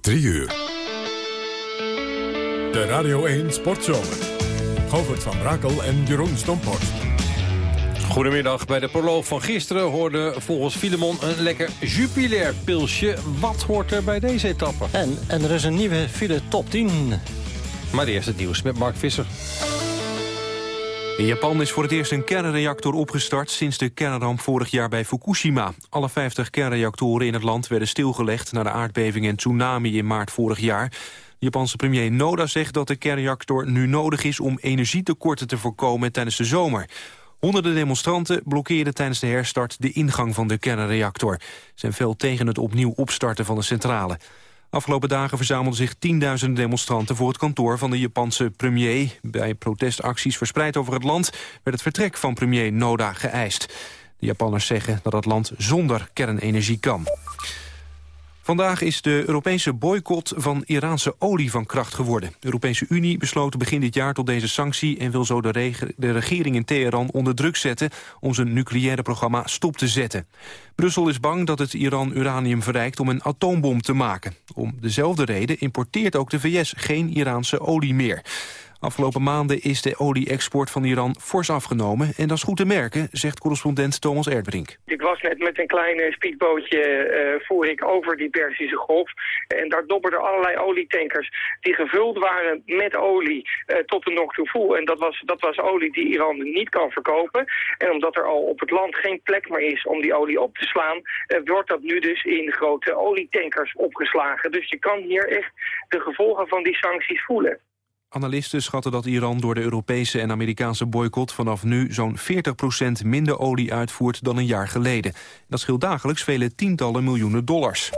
3 uur. De Radio 1 Sportzomer. Govert van Brakel en Jeroen Stomphorst. Goedemiddag. Bij de proloog van gisteren hoorde volgens Filemon een lekker jupilair pilsje. Wat hoort er bij deze etappe? En, en er is een nieuwe file top 10. Maar eerst het nieuws met Mark Visser. In Japan is voor het eerst een kernreactor opgestart sinds de kernramp vorig jaar bij Fukushima. Alle 50 kernreactoren in het land werden stilgelegd na de aardbeving en tsunami in maart vorig jaar. Japanse premier Noda zegt dat de kernreactor nu nodig is om energietekorten te voorkomen tijdens de zomer. Honderden demonstranten blokkeerden tijdens de herstart de ingang van de kernreactor. Zijn veel tegen het opnieuw opstarten van de centrale. Afgelopen dagen verzamelden zich tienduizenden demonstranten voor het kantoor van de Japanse premier. Bij protestacties verspreid over het land werd het vertrek van premier Noda geëist. De Japanners zeggen dat het land zonder kernenergie kan. Vandaag is de Europese boycott van Iraanse olie van kracht geworden. De Europese Unie besloot begin dit jaar tot deze sanctie... en wil zo de, de, regering in Teheran onder druk zetten... om zijn nucleaire programma stop te zetten. Brussel is bang dat het Iran uranium verrijkt om een atoombom te maken. Om dezelfde reden importeert ook de VS geen Iraanse olie meer. Afgelopen maanden is de olie-export van Iran fors afgenomen. En dat is goed te merken, zegt correspondent Thomas Erdbrink. Ik was net met een klein speedbootje uh, voer ik over die Persische Golf. En daar dobberden allerlei olietankers die gevuld waren met olie uh, tot de nog toe voel. En dat was, dat was olie die Iran niet kan verkopen. En omdat er al op het land geen plek meer is om die olie op te slaan... Wordt dat nu dus in grote olietankers opgeslagen. Dus je kan hier echt de gevolgen van die sancties voelen. Analisten schatten dat Iran door de Europese en Amerikaanse boycott vanaf nu zo'n 40% minder olie uitvoert dan een jaar geleden. Dat scheelt dagelijks vele tientallen miljoenen dollars.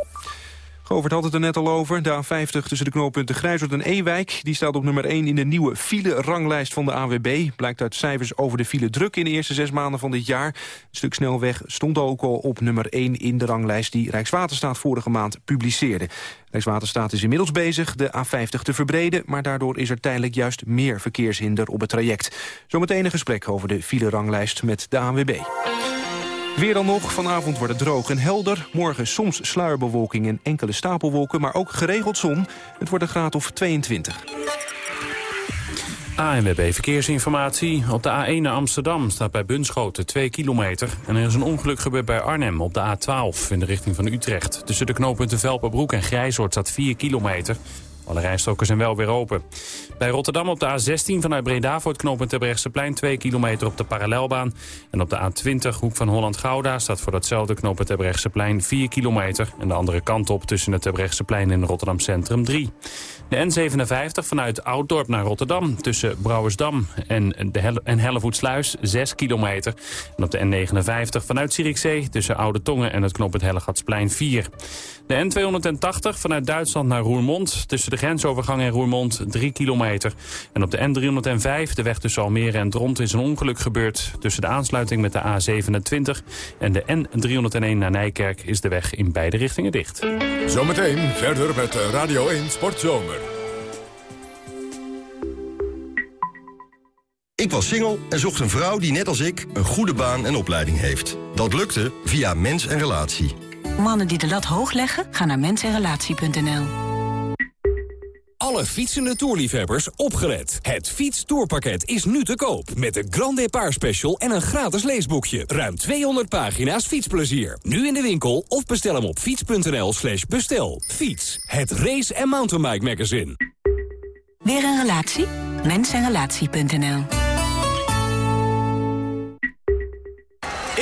Govert had het er net al over. De A50 tussen de knooppunten Grijzoord en Ewijk... die staat op nummer 1 in de nieuwe file-ranglijst van de AWB. Blijkt uit cijfers over de file druk in de eerste zes maanden van dit jaar. Een stuk snelweg stond ook al op nummer 1 in de ranglijst... die Rijkswaterstaat vorige maand publiceerde. Rijkswaterstaat is inmiddels bezig de A50 te verbreden... maar daardoor is er tijdelijk juist meer verkeershinder op het traject. Zometeen een gesprek over de file-ranglijst met de ANWB. Weer dan nog, vanavond wordt het droog en helder. Morgen soms sluierbewolking en enkele stapelwolken, maar ook geregeld zon. Het wordt een graad of 22. ANWB Verkeersinformatie. Op de A1 naar Amsterdam staat bij Bunschoten 2 kilometer. En er is een ongeluk gebeurd bij Arnhem op de A12 in de richting van Utrecht. Tussen de knooppunten Velperbroek en Grijzoord staat 4 kilometer. Alle rijstroken zijn wel weer open. Bij Rotterdam op de A16 vanuit Breda voor het knooppunt Terbrechtseplein 2 kilometer op de parallelbaan. En op de A20 hoek van Holland-Gouda staat voor datzelfde knooppunt Terbrechtseplein 4 kilometer. En de andere kant op tussen het Terbrechtseplein en Rotterdam Centrum 3. De N57 vanuit Ouddorp naar Rotterdam tussen Brouwersdam en, de en Hellevoetsluis 6 kilometer. En op de N59 vanuit Zierikzee tussen Oude Tongen en het knooppunt Hellegatsplein 4. De N280 vanuit Duitsland naar Roermond tussen de grensovergang en Roermond 3 kilometer. En op de N305, de weg tussen Almere en Dront, is een ongeluk gebeurd. Tussen de aansluiting met de A27 en de N301 naar Nijkerk is de weg in beide richtingen dicht. Zometeen verder met Radio 1 Sportzomer. Ik was single en zocht een vrouw die net als ik een goede baan en opleiding heeft. Dat lukte via Mens en Relatie. Mannen die de lat hoog leggen, gaan naar mensenrelatie.nl. Alle fietsende toerliefhebbers opgelet. Het fietstoerpakket is nu te koop. Met de Grand Depart Special en een gratis leesboekje. Ruim 200 pagina's fietsplezier. Nu in de winkel of bestel hem op fiets.nl slash bestel. Fiets, het race- en mountainbike magazine. Weer een relatie? Mensenrelatie.nl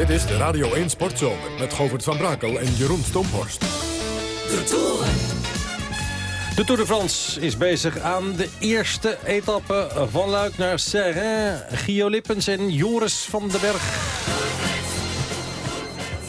Dit is de Radio 1 Sportzomer met Govert van Brakel en Jeroen Stomphorst. De Tour. De Tour de France is bezig aan de eerste etappe van Luik naar Serrain. Gio Lippens en Joris van den Berg.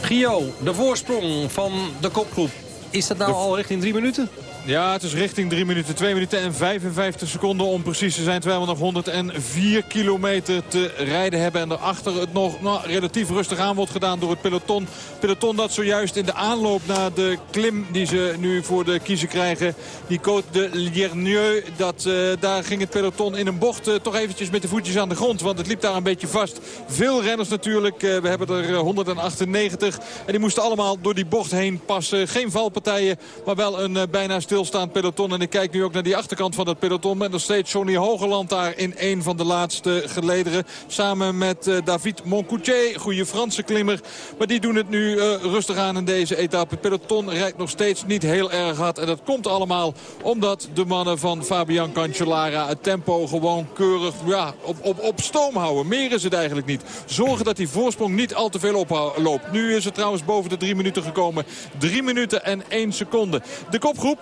Gio, de voorsprong van de kopgroep is dat nou al richting drie minuten? Ja, het is richting 3 minuten, 2 minuten en 55 seconden om precies te zijn. Terwijl we nog 104 kilometer te rijden hebben. En daarachter het nog nou, relatief rustig aan wordt gedaan door het peloton. Peloton dat zojuist in de aanloop naar de klim die ze nu voor de kiezer krijgen. Die Côte de Liernieu, dat, uh, daar ging het peloton in een bocht uh, toch eventjes met de voetjes aan de grond. Want het liep daar een beetje vast. Veel renners natuurlijk. Uh, we hebben er 198. En die moesten allemaal door die bocht heen passen. Geen valpartijen, maar wel een bijna stilstaand peloton. En ik kijk nu ook naar die achterkant van het peloton. Met nog steeds Johnny Hogeland daar in een van de laatste gelederen. Samen met uh, David Moncoutier, goede Franse klimmer. Maar die doen het nu uh, rustig aan in deze etappe. Peloton rijdt nog steeds niet heel erg hard. En dat komt allemaal omdat de mannen van Fabian Cancellara het tempo gewoon keurig ja, op, op, op stoom houden. Meer is het eigenlijk niet. Zorgen dat die voorsprong niet al te veel oploopt. Nu is het trouwens boven de drie minuten gekomen. Drie minuten en één seconde. De kopgroep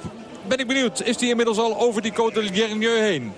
ben ik benieuwd. Is die inmiddels al over die Côte de heen?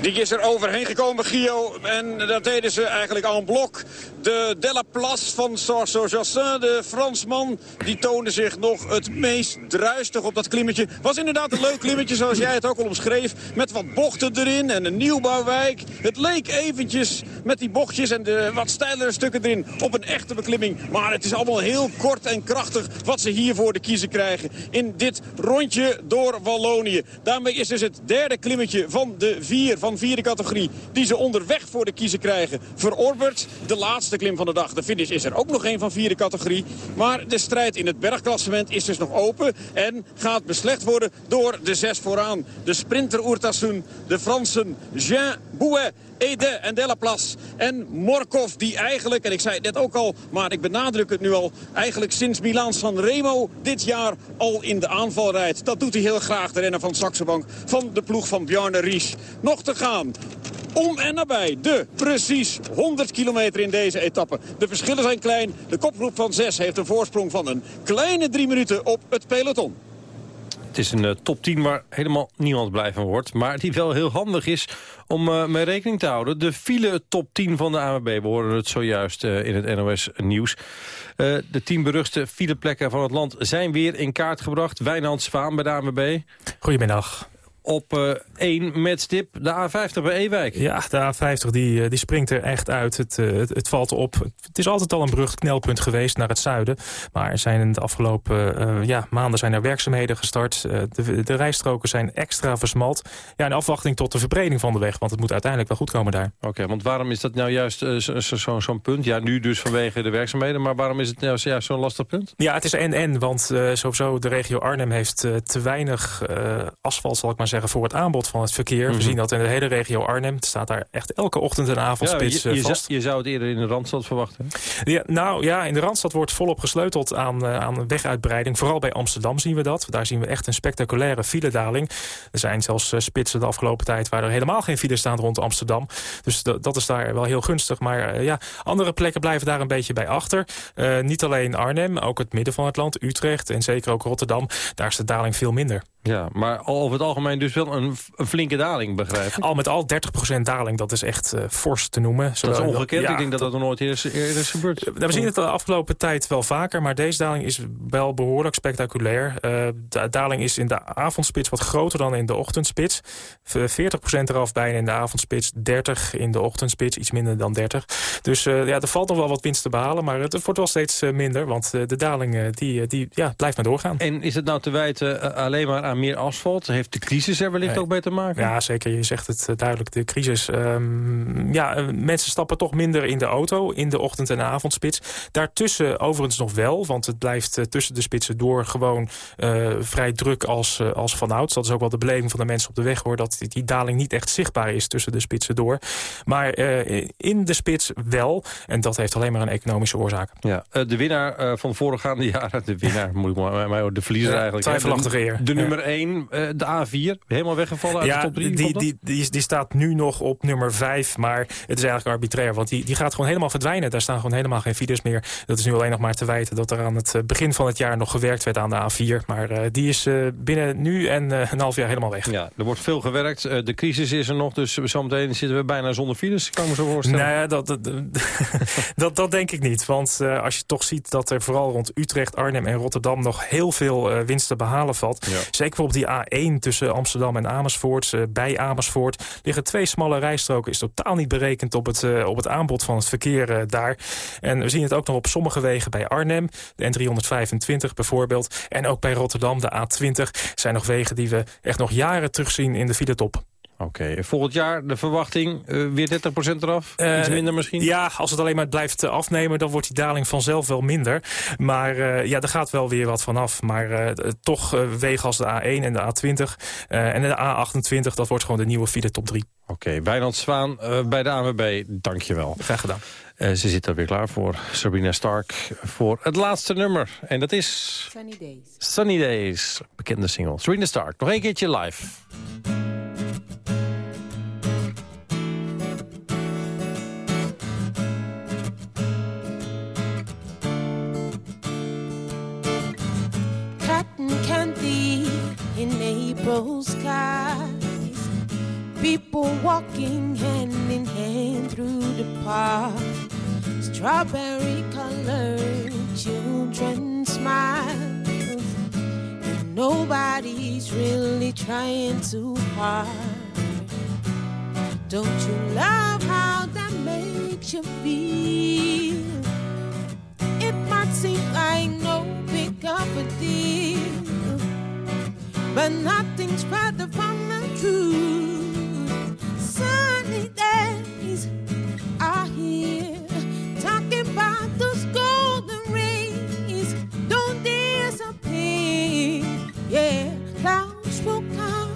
Die is er overheen gekomen, Gio. En dat deden ze eigenlijk en blok. De Delaplace van Sarso Jassin, de Fransman, die toonde zich nog het meest druistig op dat klimmetje. Was inderdaad een leuk klimmetje, zoals jij het ook al omschreef. Met wat bochten erin en een nieuwbouwwijk. Het leek eventjes met die bochtjes en de wat steilere stukken erin op een echte beklimming. Maar het is allemaal heel kort en krachtig wat ze hier voor de kiezer krijgen. In dit rondje door Wallonië. Daarmee is dus het derde klimmetje van de vier, van vierde categorie... die ze onderweg voor de kiezer krijgen, verorberd. De laatste klim van de dag. De finish is er ook nog een van vierde categorie. Maar de strijd in het bergklassement is dus nog open. En gaat beslecht worden door de zes vooraan. De sprinter Oertassoen, de Fransen Jean Bouet, Ede en Delaplace. En Morkov die eigenlijk, en ik zei het net ook al, maar ik benadruk het nu al... eigenlijk sinds Milaan-San Remo dit jaar al in de aanval rijdt. Dat doet hij heel graag, de renner van Saxenbank van de ploeg van Bjarne Ries. Nog te gaan om en nabij de precies 100 kilometer in deze etappe. De verschillen zijn klein. De kopgroep van 6 heeft een voorsprong van een kleine drie minuten op het peloton. Het is een uh, top 10 waar helemaal niemand blij van wordt. Maar die wel heel handig is om uh, mee rekening te houden. De file top 10 van de ANWB. We horen het zojuist uh, in het NOS Nieuws. de tien beruchte fileplekken van het land zijn weer in kaart gebracht. Wijnand Zwaan bij de ANWB. Goedemiddag op uh, één met stip de A50 bij Ewijk. Ja, de A50 die, die springt er echt uit. Het, uh, het, het, valt op. Het is altijd al een brugknelpunt geweest naar het zuiden. Maar er zijn in de afgelopen uh, ja, maanden zijn er werkzaamheden gestart. de, de rijstroken zijn extra versmald. Ja, in afwachting tot de verbreding van de weg. Want het moet uiteindelijk wel goed komen daar. Oké, okay, want waarom is dat nou juist zo'n zo, zo punt? Ja, nu dus vanwege de werkzaamheden. Maar waarom is het nou juist zo'n lastig punt? Ja, het is en-en. Want sowieso de regio Arnhem heeft te weinig asfalt, zal ik maar zeggen zeggen, voor het aanbod van het verkeer. We mhm. zien dat in de hele regio Arnhem. Het staat daar echt elke ochtend een avondspits ja, je, je vast. Zou, je zou het eerder in de Randstad verwachten. Ja, nou ja, in de Randstad wordt volop gesleuteld aan, uh, aan weguitbreiding. Vooral bij Amsterdam zien we dat. Daar zien we echt een spectaculaire filedaling. Er zijn zelfs uh, spitsen de afgelopen tijd waar er helemaal geen files staan rond Amsterdam. Dus dat is daar wel heel gunstig. Maar ja, andere plekken blijven daar een beetje bij achter. niet alleen Arnhem, ook het midden van het land, Utrecht en zeker ook Rotterdam. Daar is de daling veel minder. Ja, maar over het algemeen dus wel een, een flinke daling, begrijp ik? Al met al 30% daling, dat is echt uh, fors te noemen. Dat is ongekend, ik denk dat dat nog nooit eerder, is gebeurd. we zien het de afgelopen tijd wel vaker, maar deze daling is wel behoorlijk spectaculair. Uh, de daling is in de avondspits wat groter dan in de ochtendspits. 40% eraf bijna in de avondspits, 30 in de ochtendspits, iets minder dan 30. Dus uh, ja, er valt nog wel wat winst te behalen, maar het wordt wel steeds minder, want de daling die, die, ja, blijft maar doorgaan. En is het nou te wijten alleen maar aan meer asfalt? Heeft de crisis er wellicht ook bij te maken? Ja, zeker. Je zegt het eh, duidelijk, de crisis. Um, ja, eh, mensen stappen toch minder in de auto in de ochtend- en avondspits. Daartussen overigens nog wel, want het blijft uh, tussen de spitsen door gewoon uh, vrij druk als, uh, als vanouds. Dat is ook wel de beleving van de mensen op de weg, hoor. Dat die daling niet echt zichtbaar is tussen de spitsen door. Maar in de spits wel. En dat heeft alleen maar een economische oorzaak. Ja, de winnaar van voorgaande jaren, de winnaar, moet ik maar, maar de verliezer ja, eigenlijk. Twijfelachtige eer. De nummer 1, uh, de A4, helemaal weggevallen uit ja, de top 3? Die, die, die, die, staat nu nog op nummer 5, maar het is eigenlijk arbitrair. Want die, die gaat gewoon helemaal verdwijnen. Daar staan gewoon helemaal geen files meer. Dat is nu alleen nog maar te wijten dat er aan het begin van het jaar nog gewerkt werd aan de A4. Maar uh, die is uh, binnen nu en een half jaar helemaal weg. Ja, er wordt veel gewerkt. de crisis is er nog, dus zometeen zitten we bijna zonder files, kan ik me zo voorstellen. Nou ja, dat, dat, dat, dat denk ik niet. Want als je toch ziet dat er vooral rond Utrecht, Arnhem en Rotterdam nog heel veel winst te behalen valt. Ja. Zeker op die A1 tussen Amsterdam en Amersfoort. Uh, bij Amersfoort liggen twee smalle rijstroken. Is totaal niet berekend op het, uh, op het aanbod van het verkeer uh, daar. En we zien het ook nog op sommige wegen bij Arnhem. De N325 bijvoorbeeld. En ook bij Rotterdam, de A20. zijn nog wegen die we echt nog jaren terugzien in de filetop. Oké, okay. volgend jaar de verwachting uh, weer 30% eraf? Uh, Iets minder misschien? Ja, als het alleen maar blijft afnemen... dan wordt die daling vanzelf wel minder. Maar uh, ja, er gaat wel weer wat vanaf. Maar toch wegen als de A1 en de A20 en de A28... dat wordt gewoon de nieuwe file top 3. Oké, okay, Wijnand Zwaan bij de ANWB, dankjewel. Graag gedaan. ze zit er weer klaar voor, Sabrina Stark, voor het laatste nummer. En dat is... Sunny Days. Sunny Days, bekende single. Sabrina Stark, nog een keertje live. April skies. People walking hand in hand through the park. Strawberry colored children smiles. And nobody's really trying too hard. Don't you love how that makes you feel? It might seem like no big of a deal but nothing's further from the truth. Sunny days are here, talking about those golden rays. Don't disappear, yeah. Clouds will come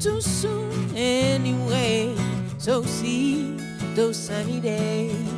too soon anyway. So see those sunny days.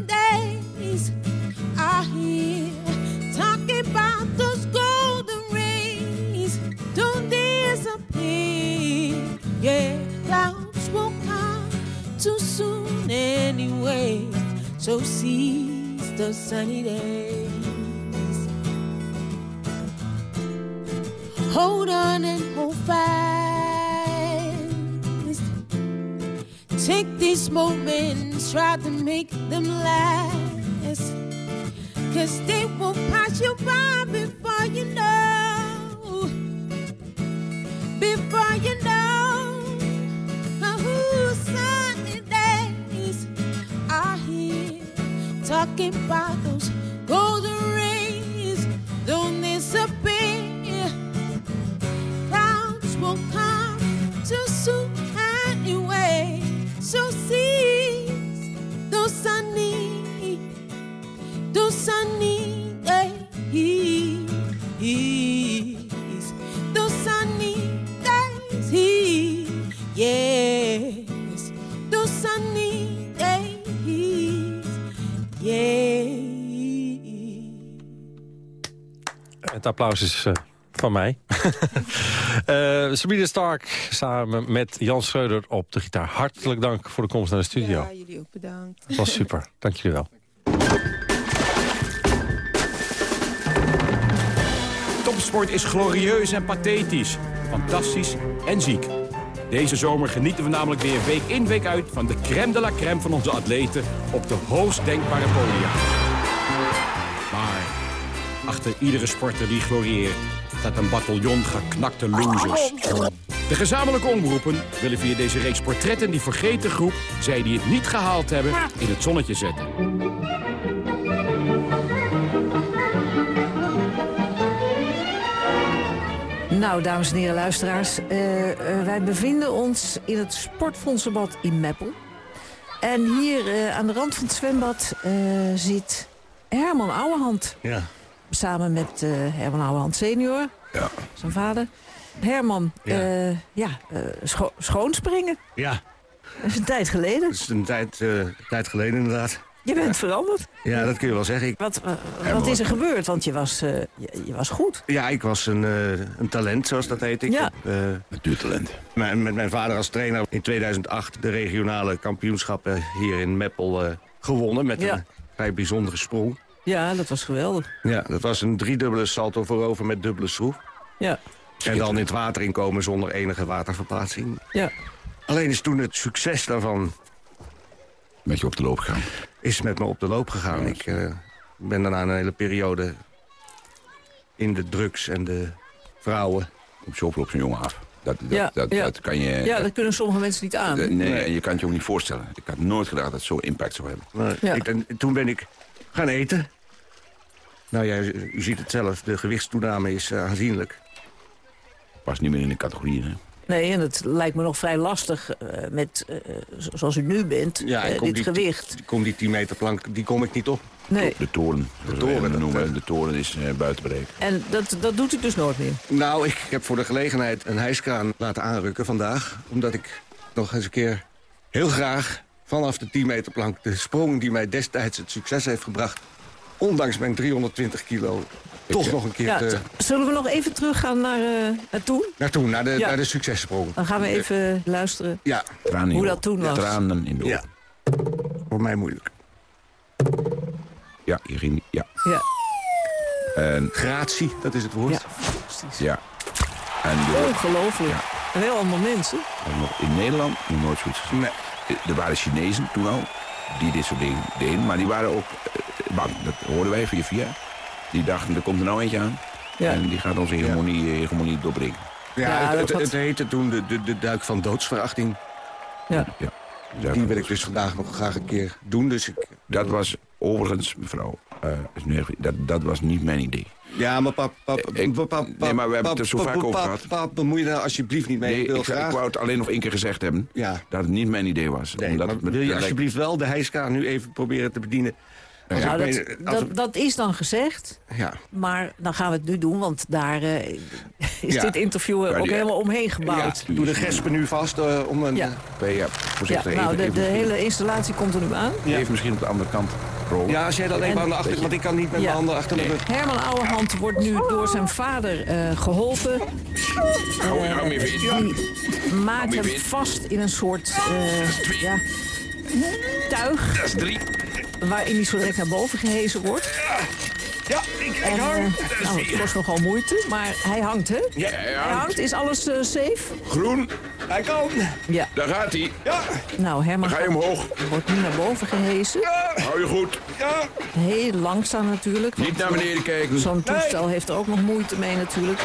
days are here. Talking about those golden rays, don't disappear. Yeah, clouds won't come too soon anyway. So seize the sunny days. Hold on and hold fast. Take these moments, try to make them last. Cause they will pass you by before you know. Before you know. Who sunny days are here. Talking about those applaus is uh, van mij. uh, Sabine Stark samen met Jan Schreuder op de gitaar. Hartelijk dank voor de komst naar de studio. Ja, jullie ook bedankt. Dat was super. Dank jullie wel. Topsport is glorieus en pathetisch. Fantastisch en ziek. Deze zomer genieten we namelijk weer week in week uit... van de crème de la crème van onze atleten op de hoogst denkbare podia. Achter iedere sporter die glorieert... staat een bataljon geknakte losers. De gezamenlijke omroepen willen via deze reeks portretten... die vergeten groep, zij die het niet gehaald hebben, in het zonnetje zetten. Nou, dames en heren luisteraars, eh, eh, wij bevinden ons in het Sportfondsenbad in Meppel. En hier eh, aan de rand van het zwembad eh, zit Herman Ouwehand. Ja. Samen met eh, Herman Ouwehand senior, Ja. zijn vader. Herman, Ja. ja, ja eh, scho- schoonspringen. Ja. Dat is een tijd geleden. Dat is een tijd, eh, tijd geleden inderdaad. Je bent veranderd. Ja, dat kun je wel zeggen. Ik, Wat, eh, wat is er gebeurd? Want je was, eh, je, je was goed. Ja, ik was een, eh, een talent, zoals dat heet. Ik Ja. heb, eh, Natuurtalent. Met mijn vader als trainer in 2008 de regionale kampioenschappen hier in Meppel eh, gewonnen. Met Ja. een vrij bijzondere sprong. Ja, dat was geweldig. Ja, dat was een driedubbele salto voorover met dubbele schroef. Ja. En dan in het water inkomen zonder enige waterverplaatsing. Ja. Alleen is toen het succes daarvan... Met je op de loop gegaan. Is met me op de loop gegaan. Ik eh, ben daarna een hele periode in de drugs en de vrouwen. Op zoveel op zo'n jongen af. Dat, dat, Ja, dat, ja. dat kan je... ja, dat kunnen sommige mensen niet aan. nee, en je kan het je ook niet voorstellen. Ik had nooit gedacht dat het zo'n impact zou hebben. Maar Ja. ik, en toen ben ik gaan eten. Nou ja, u, ziet het zelf, de gewichtstoename is eh, aanzienlijk. Pas niet meer in de categorie, hè? Nee, en het lijkt me nog vrij lastig eh, met, eh, zo- zoals u nu bent, Ja, dit die, gewicht. Die, kom die 10 meter plank, die kom ik niet op. Nee. De toren. wij toren, dat, noemen. De toren is buiten bereik. En dat, dat doet u dus nooit meer? Nou, ik heb voor de gelegenheid een hijskraan laten aanrukken vandaag. Omdat ik nog eens een keer heel graag vanaf de 10 meter plank... de sprong die mij destijds het succes heeft gebracht... ondanks mijn 320 kilo, toch nog een keer Ja, te, t- zullen we nog even teruggaan naar, eh, naar toen? naar de, Ja. naar de successprong. Dan gaan we even luisteren Ja. Tranen hoe dat toen was. Tranen in de ogen. Ja. Voor mij moeilijk. Ja, je ging... Ja. Ja. En, Gratie, dat is het woord. Ja, fantastisch. ja. En de, Ongelooflijk. En heel allemaal mensen. in Nederland nog nooit zoiets gezien. Nee. Er waren Chinezen toen al, die dit soort dingen deden. Maar die waren ook eh, bang. Dat hoorden wij via via. Die dachten, er komt er nou eentje aan. Ja. En die gaat onze hegemonie, eh, hegemonie doorbreken. Ja, Ja, het, dat het, had- het heette toen de, de, de duik van doodsverachting. Ja. Ja. Die wil ik dus vandaag nog graag een keer doen. Dus ik, Dat was overigens, mevrouw, eh, even- dat, dat was niet mijn idee. ja, maar pap, pap, Ik- pap, pap, nee, maar we hebben het er zo pap, vaak pap, over pap, gehad. Pap, bemoei je daar alsjeblieft niet mee. Nee, ik wil ik, ik graag... wou het alleen nog één keer gezegd hebben. Ja. Dat het niet mijn idee was. Nee, omdat maar het met- wil je alsjeblieft wel de hijskraan nu even proberen te bedienen? Nou, ik dat, als dat, dat is dan gezegd. Ja. Maar dan gaan we het nu doen, want daar eh, is Ja. dit interview er Maar ook die- helemaal omheen ja, gebouwd. doe de gespen nu vast eh, om een... Ja. Ja, Ja, voorzichtig. nou, even, de, even de misschien- hele installatie komt er nu aan. Even misschien op de andere kant rollen. Ja, als jij dat even En- aan de achter... Want ik kan niet met Ja. mijn handen achter de Nee. rug. Herman Ouwehand wordt nu door zijn vader eh, geholpen. Hou, hou me even in. Die maakt hem vast in een soort eh, ja, tuig... Dat is drie. waarin hij zo direct naar boven gehezen wordt. Ja, ik, ik En, hang. eh, nou, het kost nogal moeite, maar hij hangt, hè? Ja, hij Hij hangt. Is alles eh, safe? Groen, Hij kan. Ja. daar gaat hij. Ja, Nou, Herman Dan ga je omhoog. wordt nu naar boven gehezen. Hou je goed. ja. Heel langzaam natuurlijk. Niet naar beneden kijken. Zo'n toestel heeft er ook nog moeite mee natuurlijk.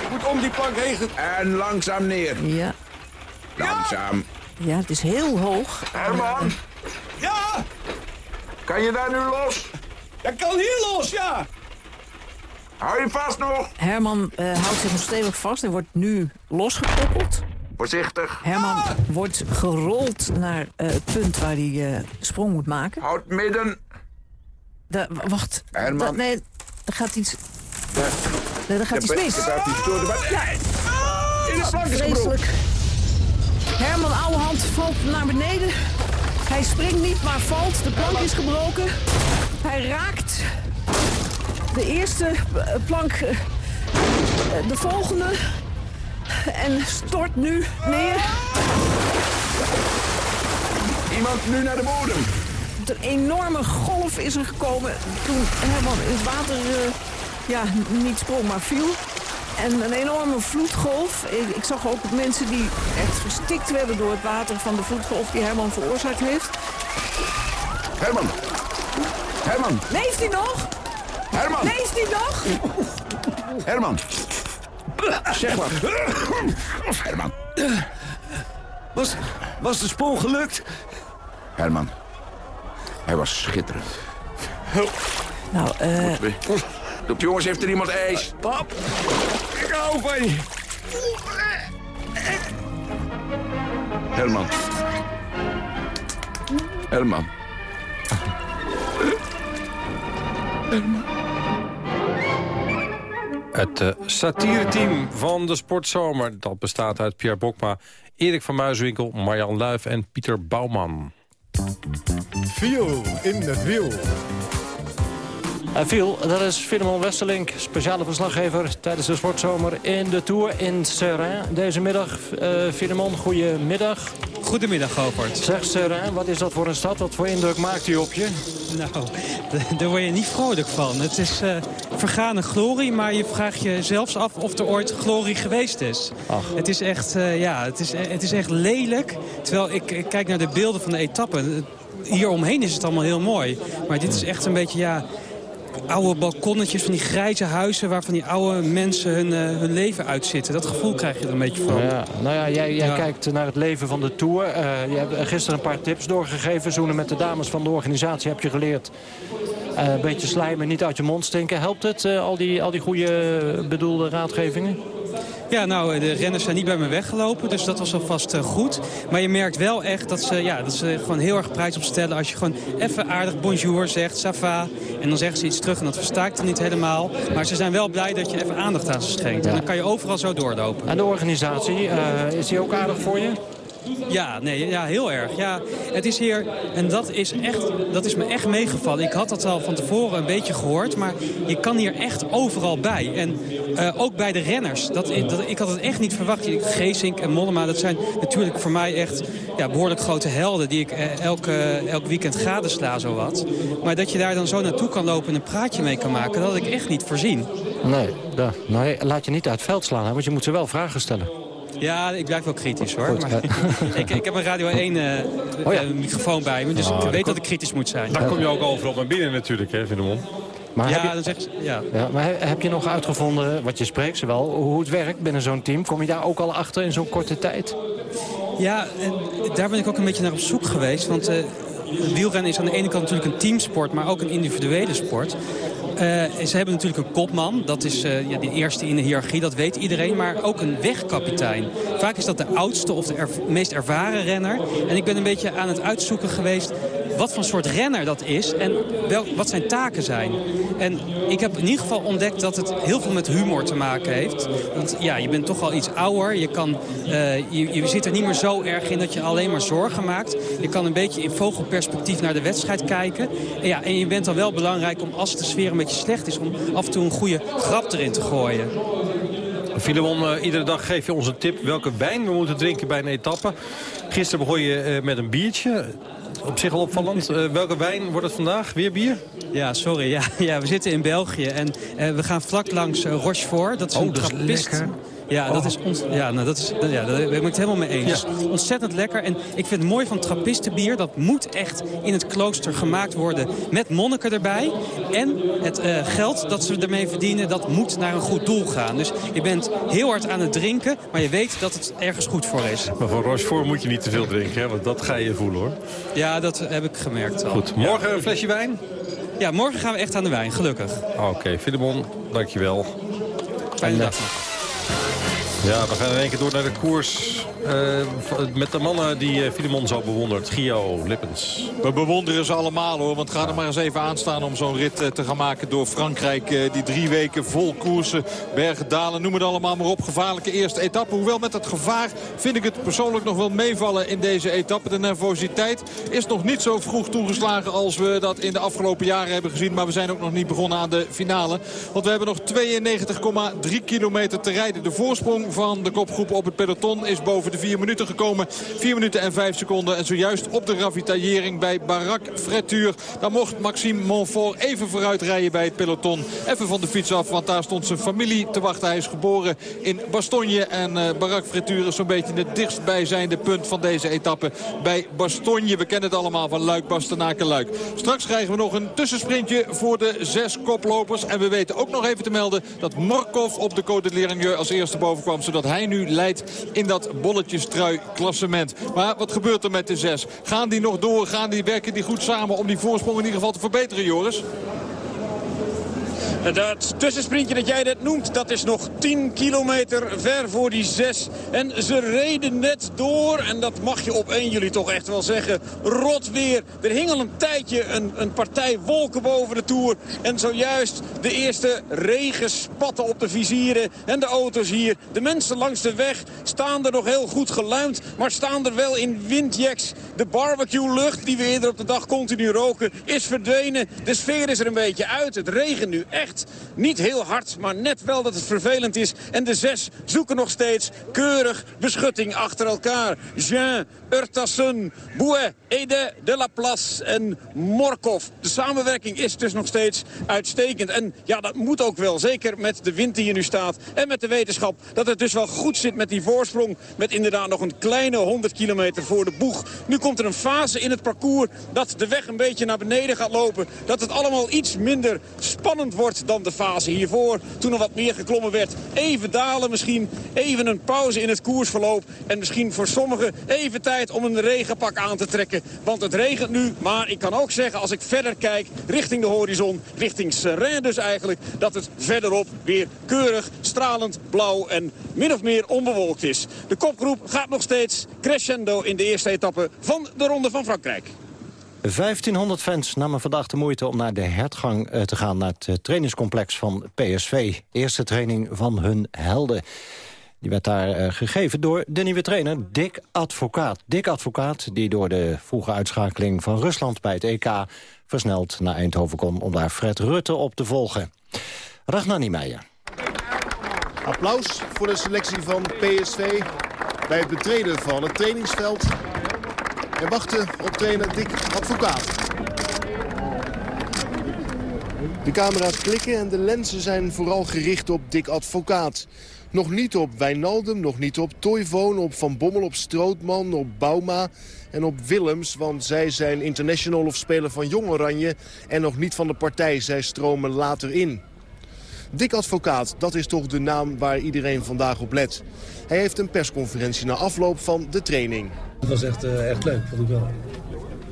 Je moet om die plank heen. En langzaam neer. Ja, Langzaam. ja het is heel hoog. Herman, Ja, kan je daar nu los? dat kan hier los, ja. Hou je vast nog. Herman eh, houdt zich nog stevig vast. Hij wordt nu losgekoppeld. Voorzichtig. Herman wordt gerold naar eh, het punt waar hij eh, sprong moet maken. Houd midden. Da- wacht. Herman. Da- nee, er gaat iets... Daar. Nee, er gaat iets mis. Daar die stoorde bij. Ja. In de plank is gebroken. Vreselijk. Herman Ouwehand valt naar beneden. Hij springt niet, maar valt. De plank is gebroken. Hij raakt de eerste eh, plank, eh, de volgende. En stort nu neer. Iemand nu naar de bodem. Een enorme golf is er gekomen toen Herman in het water eh, ja, niet sprong, maar viel. En een enorme vloedgolf. Ik, ik zag ook mensen die echt verstikt werden door het water van de vloedgolf die Herman veroorzaakt heeft. Herman. Herman. Leeft hij nog? Herman. Leeft hij nog? Herman. Zeg wat. Herman. Was, was de spoor gelukt? Herman. Hij was schitterend. Nou, eh... Doep, jongens, heeft er iemand ijs? Pap, ik hou van je. Herman. Herman. Het uh, satireteam van de Sportzomer. Dat bestaat uit Pierre Bokma, Erik van Muiswinkel, Marjan Luif en Pieter Bouwman. Viel in het wiel. Hij viel, dat is Filemon Westerlink, speciale verslaggever tijdens de sportzomer in de Tour in Seraing. Deze middag, uh, Filemon, goedemiddag. Goedemiddag, Govert. Zeg Seraing, wat is dat voor een stad? Wat voor indruk maakt hij op je? Nou, daar word je niet vrolijk van. Het is uh, vergane glorie, maar je vraagt je zelfs af of er ooit glorie geweest is. Ach. Het is echt, uh, ja, het is, het is echt lelijk. Terwijl ik, ik kijk naar de beelden van de etappen. Hier omheen is het allemaal heel mooi. Maar dit is echt een beetje, ja oude balkonnetjes, van die grijze huizen... waar van die oude mensen hun, uh, hun leven uitzitten. Dat gevoel krijg je er een beetje van. Ja, nou ja, jij, jij ja. kijkt naar het leven van de Tour. Uh, je hebt gisteren een paar tips doorgegeven. Zoenen met de dames van de organisatie heb je geleerd. Uh, een beetje slijmen, niet uit je mond stinken. Helpt het, al, die, al die goede bedoelde raadgevingen? Ja, nou, de renners zijn niet bij me weggelopen, dus dat was alvast uh, goed. Maar je merkt wel echt dat ze, ja, dat ze gewoon heel erg prijs op stellen... als je gewoon even aardig bonjour zegt, ça va. En dan zeggen ze iets terug en dat versta ik dan niet helemaal. Maar ze zijn wel blij dat je even aandacht aan ze schenkt. En dan kan je overal zo doorlopen. En de organisatie, uh, is die ook aardig voor je? Ja, nee, ja, heel erg. Ja, het is hier, en dat is, echt, dat is me echt meegevallen. Ik had dat al van tevoren een beetje gehoord, maar je kan hier echt overal bij. En uh, ook bij de renners. Dat, dat, ik had het echt niet verwacht. Geesink en Mollema, dat zijn natuurlijk voor mij echt ja, behoorlijk grote helden... die ik uh, elke, elk weekend gadesla, zo wat. Maar dat je daar dan zo naartoe kan lopen en een praatje mee kan maken... dat had ik echt niet voorzien. Nee, da, nee laat je niet uit het veld slaan, hè, want je moet ze wel vragen stellen. Ja, ik blijf wel kritisch hoor. Goed, maar, ik, ik, heb een Radio 1 uh, oh, ja. uh, microfoon bij me, dus oh, ik weet kom... dat ik kritisch moet zijn. Dan kom je ook overal naar binnen natuurlijk, hè, Filemon. Maar ja, heb je, dan zegt, ja. ja, maar heb je nog uitgevonden, wat je spreekt ze wel, hoe het werkt binnen zo'n team? Kom je daar ook al achter in zo'n korte tijd? Ja, en daar ben ik ook een beetje naar op zoek geweest. Want uh, wielrennen is aan de ene kant natuurlijk een teamsport, maar ook een individuele sport. Uh, ze hebben natuurlijk een kopman. Dat is uh, ja, de eerste in de hiërarchie, dat weet iedereen. Maar ook een wegkapitein. Vaak is dat de oudste of de meest ervaren renner. En ik ben een beetje aan het uitzoeken geweest wat voor soort renner dat is en wel, wat zijn taken zijn. En ik heb in ieder geval ontdekt dat het heel veel met humor te maken heeft. Want ja, je bent toch al iets ouder. Je, kan, uh, je, zit er niet meer zo erg in dat je alleen maar zorgen maakt. Je kan een beetje in vogelperspectief naar de wedstrijd kijken. En, ja, en je bent dan wel belangrijk om als de sfeer een beetje slecht is... om af en toe een goede grap erin te gooien. Filemon, uh, iedere dag geef je ons een tip welke wijn we moeten drinken bij een etappe. Gisteren begon je uh, met een biertje. Op zich al opvallend. Uh, welke wijn wordt het vandaag? Weer bier? Ja, sorry. Ja, ja, we zitten in België en we gaan vlak langs Rochefort. Dat is oh, een dat trappist. is lekker. Ja, dat is ons, ja, nou, dat is, ja, daar ben ik het helemaal mee eens. Ja. Ontzettend lekker. En ik vind het mooi van trappistenbier. Dat moet echt in het klooster gemaakt worden met monniken erbij. En het uh, geld dat ze ermee verdienen, dat moet naar een goed doel gaan. Dus je bent heel hard aan het drinken, maar je weet dat het ergens goed voor is. Maar van Rochefort moet je niet te veel drinken, hè? want dat ga je voelen hoor. Ja, dat heb ik gemerkt. Al. Goed, morgen een flesje wijn? Ja, morgen gaan we echt aan de wijn, gelukkig. Oké, okay, Filemon, dankjewel. Fijne dag nog. Ja, we gaan in één keer door naar de koers met de mannen die uh, Filemon zo bewondert. Gio Lippens. We bewonderen ze allemaal hoor, want ga er maar eens even aan staan om zo'n rit uh, te gaan maken door Frankrijk. die drie weken vol koersen, bergen, dalen, noem het allemaal maar op. Gevaarlijke eerste etappe. Hoewel met dat gevaar vind ik het persoonlijk nog wel meevallen in deze etappe. De nervositeit is nog niet zo vroeg toegeslagen als we dat in de afgelopen jaren hebben gezien. Maar we zijn ook nog niet begonnen aan de finale. Want we hebben nog 92,3 kilometer te rijden. De voorsprong van de kopgroep op het peloton is boven de vier minuten gekomen. 4 minuten en 5 seconden. En zojuist op de ravitaillering bij Barak Fretuur. Daar mocht Maxime Monfort even vooruit rijden bij het peloton. Even van de fiets af, want daar stond zijn familie te wachten. Hij is geboren in Bastogne. En uh, Barak Fretuur is zo'n beetje het dichtstbijzijnde punt van deze etappe bij Bastogne. We kennen het allemaal van Luik, Bastenaken, Luik. Straks krijgen we nog een tussensprintje voor de zes koplopers. En we weten ook nog even te melden dat Morkov op de Côte de Lerigneux als eerste boven kwam. Zodat hij nu leidt in dat bolletjestrui klassement. Maar wat gebeurt er met de zes? Gaan die nog door? Gaan die werken die goed samen om die voorsprong in ieder geval te verbeteren, Joris? Dat tussensprintje dat jij net noemt, dat is nog 10 kilometer ver voor die 6. En ze reden net door, en dat mag je op 1 juli toch echt wel zeggen, rot weer. Er hing al een tijdje een, een partij wolken boven de Tour. En zojuist de eerste regenspatten op de vizieren en de auto's hier. De mensen langs de weg staan er nog heel goed geluimd, maar staan er wel in windjacks. De barbecue lucht die we eerder op de dag continu roken is verdwenen. De sfeer is er een beetje uit. Het regent nu echt niet heel hard, maar net wel dat het vervelend is. En de zes zoeken nog steeds keurig beschutting achter elkaar. Jean, Urtasun, Bouet, Ede, De La Place en Morkov. De samenwerking is dus nog steeds uitstekend. En ja, dat moet ook wel. Zeker met de wind die hier nu staat. En met de wetenschap dat het dus wel goed zit met die voorsprong. Met inderdaad nog een kleine 100 kilometer voor de boeg. Nu komt er een fase in het parcours dat de weg een beetje naar beneden gaat lopen. Dat het allemaal iets minder spannend wordt dan de fase hiervoor. Toen er wat meer geklommen werd. Even dalen misschien. Even een pauze in het koersverloop. En misschien voor sommigen even tijd om een regenpak aan te trekken. Want het regent nu. Maar ik kan ook zeggen als ik verder kijk richting de horizon. Richting Serrain dus eigenlijk. Dat het verderop weer keurig, stralend, blauw en min of meer onbewolkt is. De kopgroep gaat nog steeds crescendo in de eerste etappe van de Ronde van Frankrijk. 1500 fans namen vandaag de moeite om naar de hertgang eh, te gaan... naar het eh, trainingscomplex van PSV. Eerste training van hun helden. Die werd daar uh, gegeven door de nieuwe trainer Dick Advocaat. Dick Advocaat, die door de vroege uitschakeling van Rusland bij het EK... versneld naar Eindhoven kon om daar Fred Rutte op te volgen. Ragnar Niemeyer. Applaus voor de selectie van PSV bij het betreden van het trainingsveld en wachten op trainer Dick Advocaat. De camera's klikken en de lenzen zijn vooral gericht op Dick Advocaat. Nog niet op Wijnaldum, nog niet op Toivoon, op Van Bommel, op Strootman, op Bauma en op Willems. Want zij zijn international of speler van Jong Oranje en nog niet van de partij. Zij stromen later in. Dick Advocaat, dat is toch de naam waar iedereen vandaag op let. Hij heeft een persconferentie na afloop van de training. Dat was echt, uh, echt leuk, vond ik wel.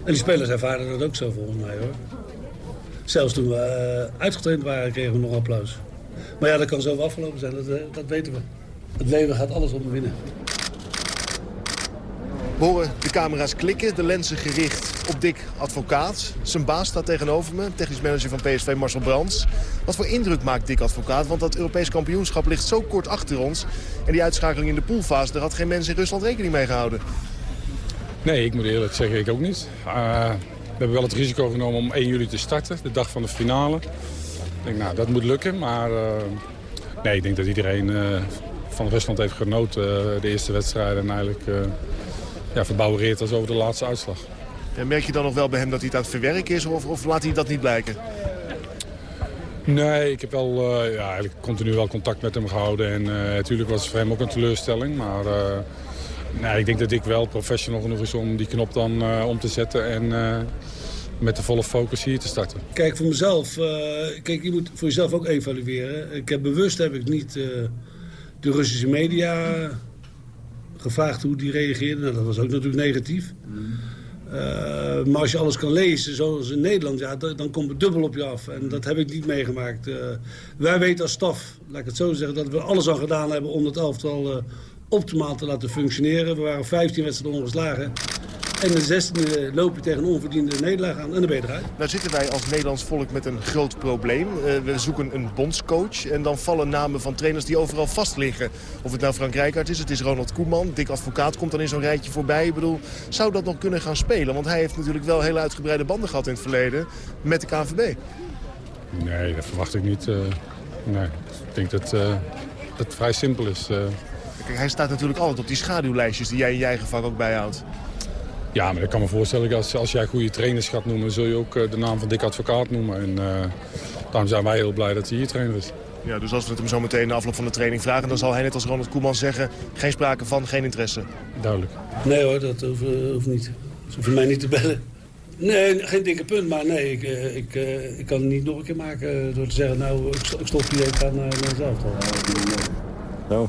En die spelers ervaren dat ook zo volgens mij hoor. Zelfs toen we uh, uitgetraind waren kregen we nog applaus. Maar ja, dat kan zo afgelopen zijn, dat, uh, dat weten we. Het leven gaat alles om winnen. Horen de camera's klikken, de lenzen gericht op Dick Advocaat. Zijn baas staat tegenover me, technisch manager van PSV Marcel Brands. Wat voor indruk maakt Dick Advocaat? Want dat Europees kampioenschap ligt zo kort achter ons. En die uitschakeling in de poolfase, daar had geen mens in Rusland rekening mee gehouden. Nee, ik moet eerlijk zeggen, ik ook niet. Uh, we hebben wel het risico genomen om 1 juli te starten, de dag van de finale. Ik denk, nou, dat moet lukken, maar uh, nee, ik denk dat iedereen uh, van Rusland heeft genoten, de eerste wedstrijden. En eigenlijk ja, verbouwereerd als over de laatste uitslag. En merk je dan nog wel bij hem dat hij het aan het verwerken is of, of laat hij dat niet blijken? Nee, ik heb wel uh, ja, eigenlijk continu wel contact met hem gehouden. En uh, natuurlijk was het voor hem ook een teleurstelling. Maar uh, nee, ik denk dat ik wel professional genoeg is om die knop dan om te zetten. En met de volle focus hier te starten. Kijk, voor mezelf. kijk, je moet voor jezelf ook evalueren. Ik heb bewust heb ik niet de Russische media gevraagd hoe die reageerden. Nou, dat was ook natuurlijk negatief. Uh, maar als je alles kan lezen, zoals in Nederland, ja, dan komt het dubbel op je af. En dat heb ik niet meegemaakt. Uh, wij weten als staf, laat ik het zo zeggen, dat we alles al gedaan hebben om het elftal uh, optimaal te laten functioneren. We waren 15 wedstrijden ongeslagen. En de 16e loop je tegen een onverdiende nederlaag aan en dan ben je eruit. Nou zitten wij als Nederlands volk met een groot probleem. Uh, we zoeken een bondscoach en dan vallen namen van trainers die overal vast liggen. Of het nou Frank Rijkaard is, het is Ronald Koeman. Dick Advocaat komt dan in zo'n rijtje voorbij. Ik bedoel, zou dat nog kunnen gaan spelen? Want hij heeft natuurlijk wel hele uitgebreide banden gehad in het verleden met de KNVB. Nee, dat verwacht ik niet. Uh, nee, ik denk dat, uh, dat het vrij simpel is. Kijk, hij staat natuurlijk altijd op die schaduwlijstjes die jij in je eigen vak ook bijhoudt. Ja, maar ik kan me voorstellen, als, als jij goede trainers gaat noemen... zul je ook eh, de naam van Dick Advocaat noemen. En uh, daarom zijn wij heel blij dat hij hier trainer is. Ja, dus als we het hem zo meteen in de afloop van de training vragen... dan zal hij net als Ronald Koeman zeggen... geen sprake van, geen interesse. Duidelijk. Nee hoor, dat hoeft, hoeft niet. Ze hoeven mij niet te bellen. Nee, geen dikke punt, maar nee, ik, ik, ik kan het niet nog een keer maken door te zeggen... nou, ik, stop hier, ik ga naar, naar zelf. Zo.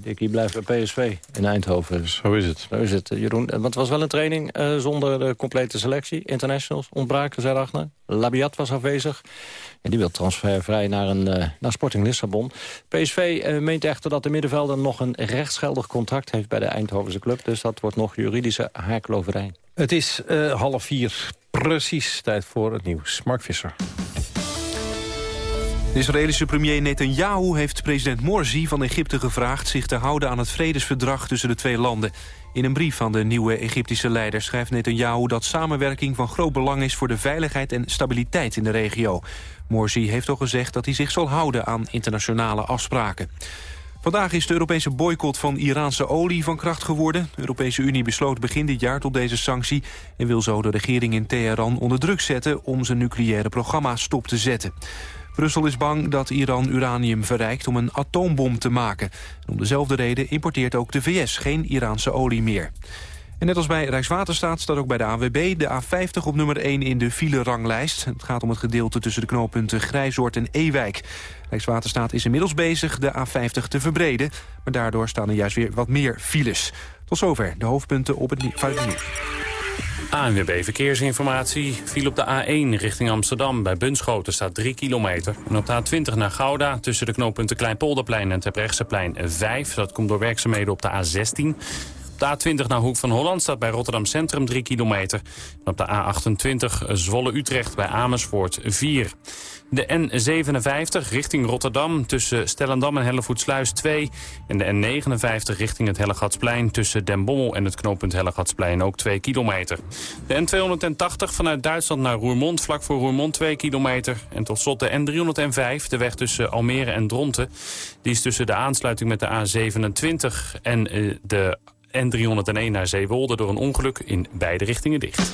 Dikkie blijft bij PSV in Eindhoven. Zo is het. Zo is het, Jeroen. Want het was wel een training uh, zonder de complete selectie. Internationals ontbraken, zei Ragnar. Labiat was afwezig. En die wil transfervrij naar, een, uh, naar Sporting Lissabon. PSV uh, meent echter dat de middenvelder nog een rechtsgeldig contract heeft... bij de Eindhovense club. Dus dat wordt nog juridische haakloverij. Het is half vier. Precies tijd voor het nieuws. Mark Visser. De Israëlische premier Netanyahu heeft president Morsi van Egypte gevraagd... zich te houden aan het vredesverdrag tussen de twee landen. In een brief van de nieuwe Egyptische leider schrijft Netanyahu... dat samenwerking van groot belang is voor de veiligheid en stabiliteit in de regio. Morsi heeft al gezegd dat hij zich zal houden aan internationale afspraken. Vandaag is de Europese boycott van Iraanse olie van kracht geworden. De Europese Unie besloot begin dit jaar tot deze sanctie... en wil zo de regering in Teheran onder druk zetten... om zijn nucleaire programma stop te zetten. Brussel is bang dat Iran uranium verrijkt om een atoombom te maken. En om dezelfde reden importeert ook de VS geen Iraanse olie meer. En net als bij Rijkswaterstaat staat ook bij de AWB de A50 op nummer 1 in de file-ranglijst. Het gaat om het gedeelte tussen de knooppunten Grijzoord en Ewijk. Rijkswaterstaat is inmiddels bezig de A50 te verbreden, maar daardoor staan er juist weer wat meer files. Tot zover de hoofdpunten op het nieuws. ANWB Verkeersinformatie viel op de A1 richting Amsterdam. Bij Bunschoten staat 3 kilometer. En op de A20 naar Gouda tussen de knooppunten Kleinpolderplein en Terbrechtseplein 5. Dat komt door werkzaamheden op de A16. Op de A20 naar Hoek van Holland staat bij Rotterdam Centrum 3 kilometer. En op de A28 Zwolle-Utrecht bij Amersfoort 4. De N57 richting Rotterdam tussen Stellendam en Hellevoetsluis 2. En de N59 richting het Hellegatsplein tussen Den Bommel en het knooppunt Hellegatsplein ook 2 kilometer. De N280 vanuit Duitsland naar Roermond vlak voor Roermond 2 kilometer. En tot slot de N305, de weg tussen Almere en Dronten. Die is tussen de aansluiting met de A27 en eh, de N301 naar Zeewolde door een ongeluk in beide richtingen dicht.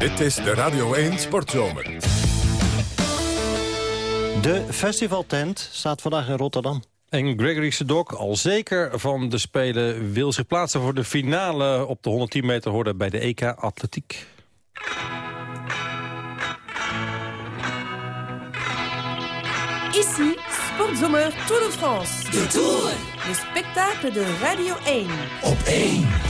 Dit is de Radio 1 Sportzomer. De festivaltent staat vandaag in Rotterdam. En Gregory Sedok, al zeker van de Spelen... wil zich plaatsen voor de finale op de 110 meter hoorde bij de EK Atletiek. Ici, Sportzomer Tour de France. De Tour. Le spectacle de Radio 1. Op 1.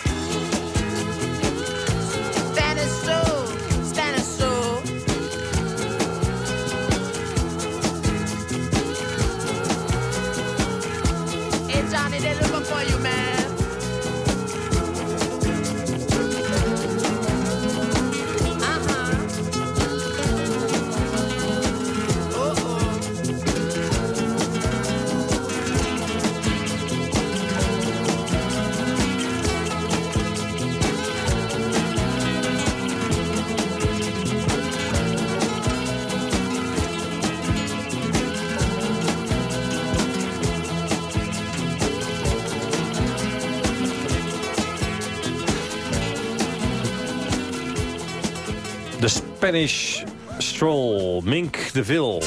Spanish Stroll, Mink de Vil.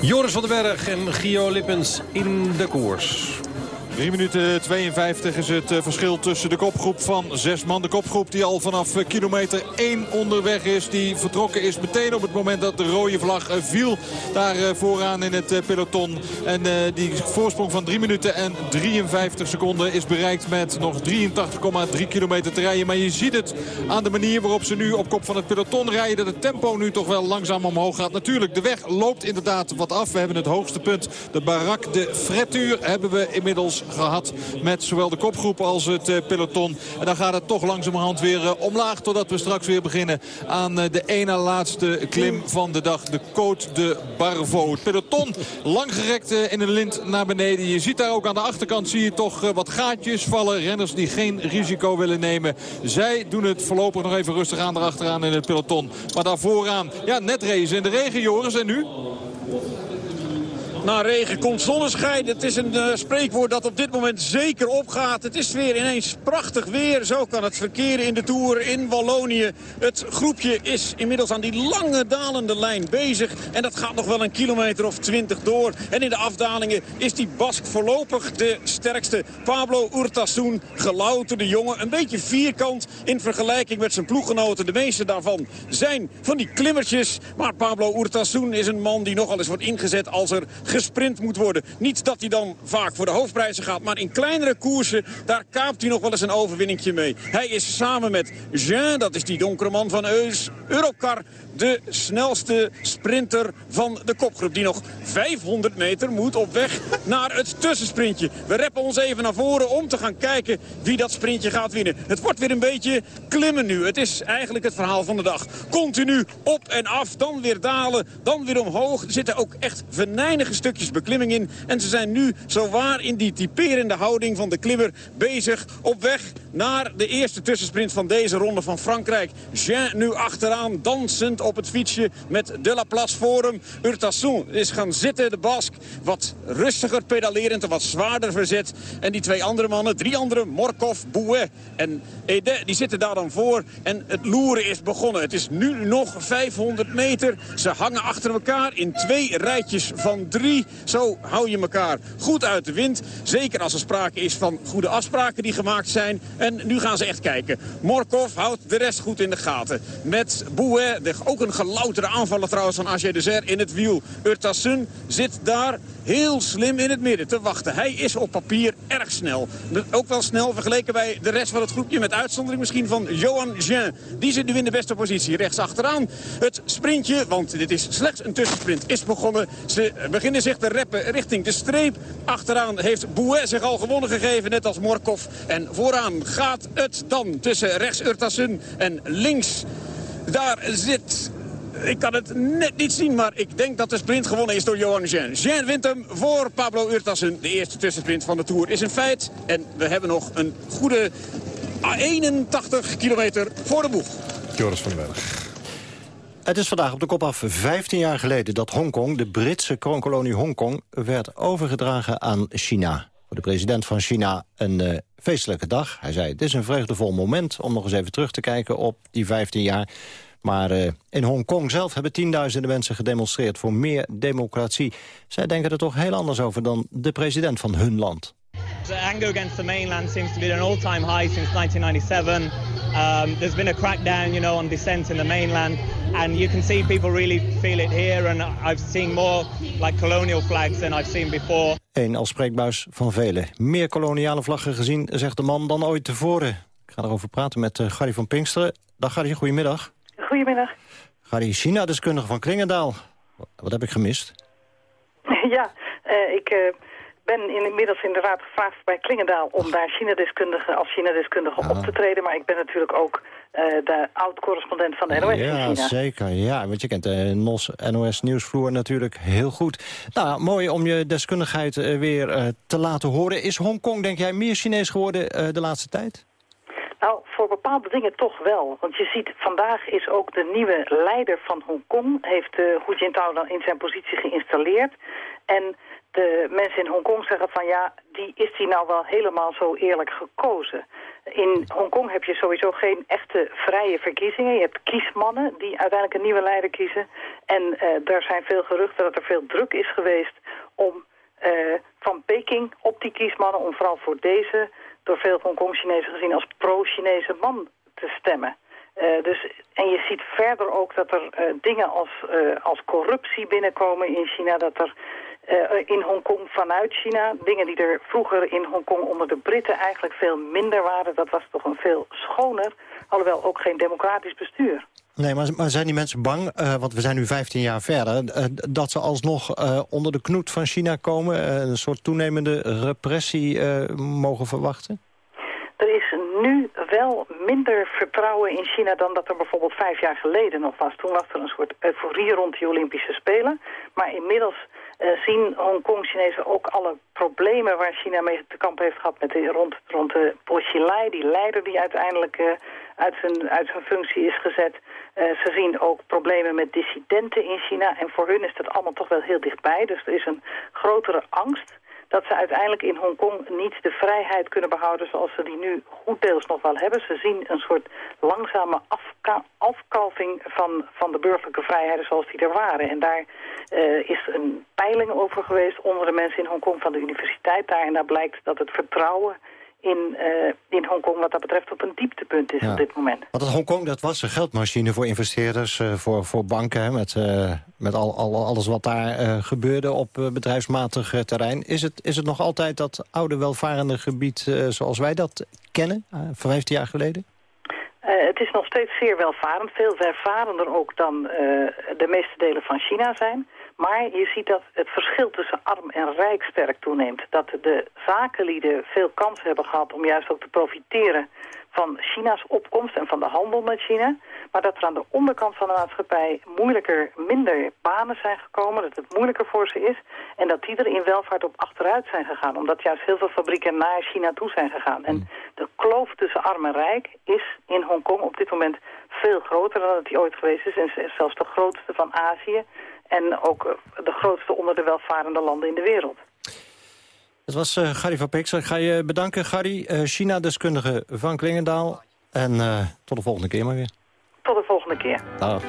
Joris van den Berg en Gio Lippens in de koers. 3 minuten 52 is het eh, verschil tussen de kopgroep van zes man. De kopgroep die al vanaf eh, kilometer 1 onderweg is. Die vertrokken is meteen op het moment dat de rode vlag eh, viel. Daar vooraan in het peloton. En die voorsprong van 3 minuten en 53 seconden is bereikt met nog 83,3 kilometer te rijden. Maar je ziet het aan de manier waarop ze nu op kop van het peloton rijden. Dat het tempo nu toch wel langzaam omhoog gaat. Natuurlijk, de weg loopt inderdaad wat af. We hebben het hoogste punt, de barak, de fretuur, hebben we inmiddels gehad met zowel de kopgroep als het eh, peloton. En dan gaat het toch langzamerhand weer eh, omlaag totdat we straks weer beginnen aan eh, de ene laatste klim van de dag. De Côte de Barvo. Het peloton langgerekt in een lint naar beneden. Je ziet daar ook aan de achterkant zie je toch wat gaatjes vallen. Renners die geen risico willen nemen. Zij doen het voorlopig nog even rustig aan erachteraan in het peloton. Maar daar vooraan, ja net race in de regen Joris. En nu? Na regen komt zonneschijn. Het is een uh, spreekwoord dat op dit moment zeker opgaat. Het is weer ineens prachtig weer. Zo kan het verkeren in de Tour in Wallonië. Het groepje is inmiddels aan die lange dalende lijn bezig. En dat gaat nog wel een kilometer of twintig door. En in de afdalingen is die Bask voorlopig de sterkste. Pablo Urtasun, gelouterde jongen. Een beetje vierkant in vergelijking met zijn ploeggenoten. De meeste daarvan zijn van die klimmertjes. Maar Pablo Urtasun is een man die nogal eens wordt ingezet als er gesprint moet worden. Niet dat hij dan vaak voor de hoofdprijzen gaat, maar in kleinere koersen, daar kaapt hij nog wel eens een overwinningje mee. Hij is samen met Jean, dat is die donkere man van Eus, Eurocar, de snelste sprinter van de kopgroep. Die nog 500 meter moet op weg naar het tussensprintje. We reppen ons even naar voren om te gaan kijken wie dat sprintje gaat winnen. Het wordt weer een beetje klimmen nu. Het is eigenlijk het verhaal van de dag. Continu op en af, dan weer dalen, dan weer omhoog. Er zitten ook echt venijnige stukjes beklimming in. En ze zijn nu zo waar in die typerende houding van de klimmer bezig op weg naar de eerste tussensprint van deze ronde van Frankrijk. Jean nu achteraan, dansend op het fietsje met De La Place voor hem. Urtasun is gaan zitten, de Bask. Wat rustiger pedalerend en wat zwaarder verzet. En die twee andere mannen, drie andere, Morkov, Bouet en Ede, die zitten daar dan voor. En het loeren is begonnen. Het is nu nog 500 meter. Ze hangen achter elkaar in twee rijtjes van drie. Zo hou je elkaar goed uit de wind. Zeker als er sprake is van goede afspraken die gemaakt zijn. En nu gaan ze echt kijken. Morkov houdt de rest goed in de gaten. Met Bouet, ook een geloutere aanvaller trouwens van AG Deser in het wiel. Urtasun zit daar heel slim in het midden te wachten. Hij is op papier erg snel. Ook wel snel vergeleken bij de rest van het groepje. Met uitzondering misschien van Johan Jean. Die zit nu in de beste positie. Rechts achteraan het sprintje, want dit is slechts een tussensprint, is begonnen. Ze beginnen zich te reppen richting de streep. Achteraan heeft Bouet zich al gewonnen gegeven, net als Morkov. En vooraan gaat het dan tussen rechts Urtasun en links. Daar zit ik kan het net niet zien, maar ik denk dat de sprint gewonnen is door Johan Jean. Jean wint hem voor Pablo Urtasun. De eerste tussensprint van de Tour is een feit. En we hebben nog een goede 81 kilometer voor de boeg. Joris van den Berg. Het is vandaag op de kop af 15 jaar geleden dat Hongkong, de Britse kroonkolonie Hongkong, werd overgedragen aan China. Voor de president van China een uh, feestelijke dag. Hij zei, het is een vreugdevol moment om nog eens even terug te kijken op die 15 jaar. Maar uh, in Hongkong zelf hebben tienduizenden mensen gedemonstreerd... voor meer democratie. Zij denken er toch heel anders over dan de president van hun land. The anger against the mainland seems to be at an all-time high since 1997. Um, there's been a crackdown, you know, on dissent in the mainland, and you can see people really feel it here. And I've seen more like colonial flags than I've seen before. Een als spreekbuis van velen. Meer koloniale vlaggen gezien, zegt de man, dan ooit tevoren. Ik ga erover praten met uh, Gary van Pinksteren. Dag Gary, goedemiddag. Goedemiddag. Gary, China-deskundige van Klingendaal. Wat heb ik gemist? ja, uh, ik... Uh ben inmiddels inderdaad gevraagd bij Klingendaal om daar China-deskundige als China-deskundige op te treden. Maar ik ben natuurlijk ook uh, de oud-correspondent van de NOS ja, in China. zeker. Ja, want je kent de NOS, NOS Nieuwsvloer natuurlijk heel goed. Nou, mooi om je deskundigheid uh, weer uh, te laten horen. Is Hongkong, denk jij, meer Chinees geworden de laatste tijd? Nou, voor bepaalde dingen toch wel. Want je ziet, vandaag is ook de nieuwe leider van Hongkong... heeft uh, Hu Jintao dan in zijn positie geïnstalleerd. En de mensen in Hongkong zeggen van ja, die is die nou wel helemaal zo eerlijk gekozen. In Hongkong heb je sowieso geen echte vrije verkiezingen. Je hebt kiesmannen die uiteindelijk een nieuwe leider kiezen. En uh, er zijn veel geruchten dat er veel druk is geweest om uh, van Peking op die kiesmannen... om vooral voor deze, door veel Hongkong-Chinezen gezien als pro-Chinese man te stemmen. Uh, dus, en je ziet verder ook dat er dingen als, als corruptie binnenkomen in China. Dat er in Hongkong vanuit China, dingen die er vroeger in Hongkong onder de Britten eigenlijk veel minder waren. Dat was toch een veel schoner, alhoewel ook geen democratisch bestuur. Nee, maar, maar zijn die mensen bang, want we zijn nu 15 jaar verder... dat ze alsnog onder de knoet van China komen... een soort toenemende repressie mogen verwachten? Er is nu wel minder vertrouwen in China dan dat er bijvoorbeeld vijf jaar geleden nog was. Toen was er een soort euforie rond de Olympische Spelen. Maar inmiddels uh, zien Hongkong-Chinezen ook alle problemen waar China mee te kampen heeft gehad met de, rond, rond de Xilai, die leider die uiteindelijk uh, uit, zijn, uit zijn functie is gezet. Uh, ze zien ook problemen met dissidenten in China en voor hun is dat allemaal toch wel heel dichtbij. Dus er is een grotere angst dat ze uiteindelijk in Hongkong niet de vrijheid kunnen behouden zoals ze die nu goed deels nog wel hebben. Ze zien een soort langzame afka afkalving van, van de burgerlijke vrijheden zoals die er waren. En daar uh, is een peiling over geweest onder de mensen in Hongkong van de universiteit daar. En daar blijkt dat het vertrouwen in, uh, in Hongkong wat dat betreft op een dieptepunt is ja. op dit moment. Want het Hongkong dat was een geldmachine voor investeerders, uh, voor, voor banken... Hè, met, uh, met al, al, alles wat daar gebeurde op bedrijfsmatig terrein. Is het, is het nog altijd dat oude welvarende gebied zoals wij dat kennen, van 15 jaar geleden? het is nog steeds zeer welvarend, veel welvarender ook dan de meeste delen van China zijn... Maar je ziet dat het verschil tussen arm en rijk sterk toeneemt. Dat de zakenlieden veel kans hebben gehad om juist ook te profiteren van China's opkomst en van de handel met China. Maar dat er aan de onderkant van de maatschappij moeilijker, minder banen zijn gekomen. Dat het moeilijker voor ze is. En dat die er in welvaart op achteruit zijn gegaan. Omdat juist heel veel fabrieken naar China toe zijn gegaan. En de kloof tussen arm en rijk is in Hongkong op dit moment veel groter dan het die ooit geweest is. En zelfs de grootste van Azië. En ook de grootste onder de welvarende landen in de wereld. Het was uh, Gary van Pixel. Ik ga je bedanken, Gary. Uh, China-deskundige van Klingendaal. En uh, tot de volgende keer maar weer. Tot de volgende keer. Dag.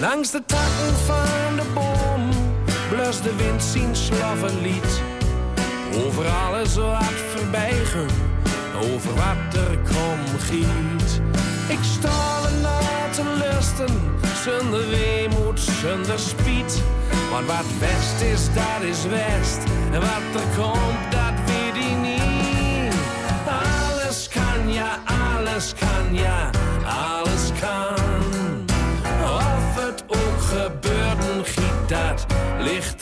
Langs de takken van de boom blust de wind zien slavenlied. Over alles wat voorbij over wat er krom giet. Ik sta er na te lusten, zonder weemoed, zonder spiet. Want wat west is, dat is west. En wat er komt, dat weet ik niet. Alles kan, ja, alles kan, ja, alles kan. Of het ook gebeurt, giet dat ligt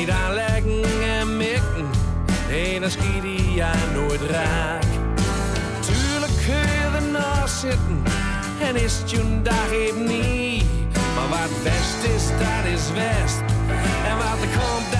niet aanleggen en mikken. Nee, dan schiet hij ja nooit raak. Tuurlijk kun je ernaast zitten En is het je dag even niet. Maar wat best is, dat is west. En wat er komt,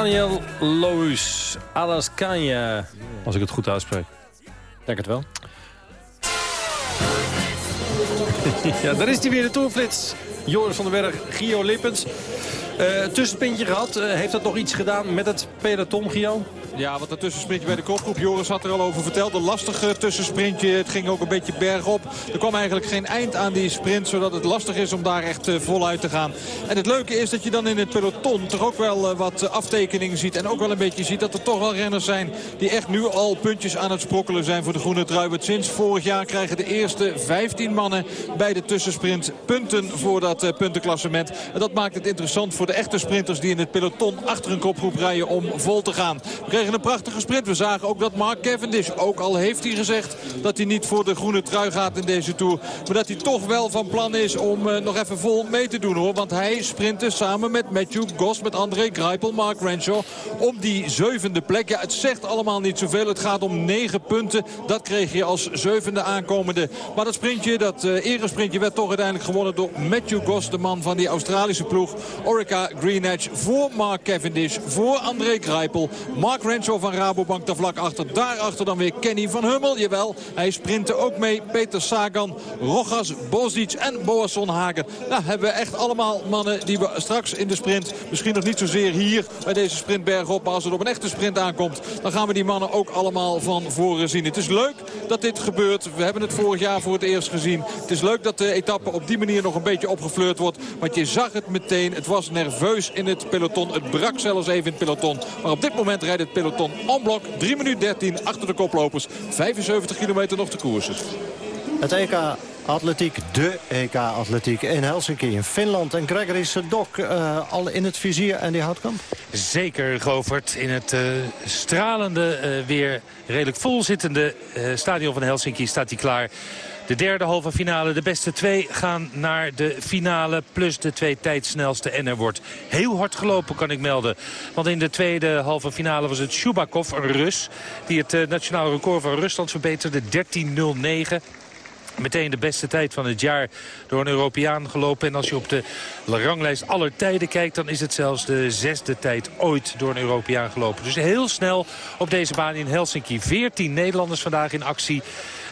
Daniel Loos, Alles Kanja, als ik het goed uitspreek. Denk het wel. ja, daar is hij weer, de Tourflits. Joris van den Berg, Gio Lippens. Eh tussenpintje gehad. Eh, heeft dat nog iets gedaan met het peloton, Gio? Ja, wat dat tussensprintje bij de kopgroep. Joris had er al over verteld. Een lastige tussensprintje. Het ging ook een beetje bergop. Er kwam eigenlijk geen eind aan die sprint. Zodat het lastig is om daar echt eh, voluit te gaan. En het leuke is dat je dan in het peloton toch ook wel eh, wat aftekeningen ziet. En ook wel een beetje ziet dat er toch wel renners zijn die echt nu al puntjes aan het sprokkelen zijn voor de groene trui. Sinds vorig jaar krijgen de eerste 15 mannen bij de tussensprint punten voor dat eh, puntenklassement. En dat maakt het interessant voor de echte sprinters die in het peloton achter een kopgroep rijden om vol te gaan. Een prachtige sprint. We zagen ook dat Mark Cavendish, ook al heeft hij gezegd dat hij niet voor de groene trui gaat in deze Tour. Maar dat hij toch wel van plan is om eh, nog even vol mee te doen hoor. Want hij sprintte samen met Matthew Goss, met André Greipel, Mark Renshaw om die zevende plek. Ja, het zegt allemaal niet zoveel. Het gaat om negen punten. Dat kreeg je als zevende aankomende. Maar dat sprintje, dat uh, eresprintje werd toch uiteindelijk gewonnen door Matthew Goss, de man van die Australische ploeg. Orica Green Edge voor Mark Cavendish, voor André Greipel. Mark Renshaw van Rabobank daar vlak achter. Daarachter dan weer Kenny van Hummel. Jawel, hij sprintte ook mee. Peter Sagan, Rogas, Bozic en Boasson Hagen. Nou, hebben we echt allemaal mannen die we straks in de sprint... misschien nog niet zozeer hier bij deze sprint bergop... maar als het op een echte sprint aankomt... dan gaan we die mannen ook allemaal van voren zien. Het is leuk dat dit gebeurt. We hebben het vorig jaar voor het eerst gezien. Het is leuk dat de etappe op die manier nog een beetje opgefleurd wordt. Want je zag het meteen. Het was nerveus in het peloton. Het brak zelfs even in het peloton. Maar op dit moment rijdt het peloton en blok. 3 minuten 13 achter de koplopers. 75 kilometer nog te koersen. Het EK Atletiek, de EK-atletiek in Helsinki, in Finland. En Gregory Sedok uh, al in het vizier en die houtkamp? Zeker, Govert. In het uh, stralende, uh, weer redelijk volzittende stadion van Helsinki staat hij klaar. De derde halve finale, de beste twee gaan naar de finale... plus de twee tijdsnelste. En er wordt heel hard gelopen, kan ik melden. Want in de tweede halve finale was het Shubakov, een Rus... die het uh, nationaal record van Rusland verbeterde, 13.09 meteen de beste tijd van het jaar door een Europeaan gelopen. En als je op de ranglijst aller tijden kijkt... dan is het zelfs de zesde tijd ooit door een Europeaan gelopen. Dus heel snel op deze baan in Helsinki. 14 Nederlanders vandaag in actie.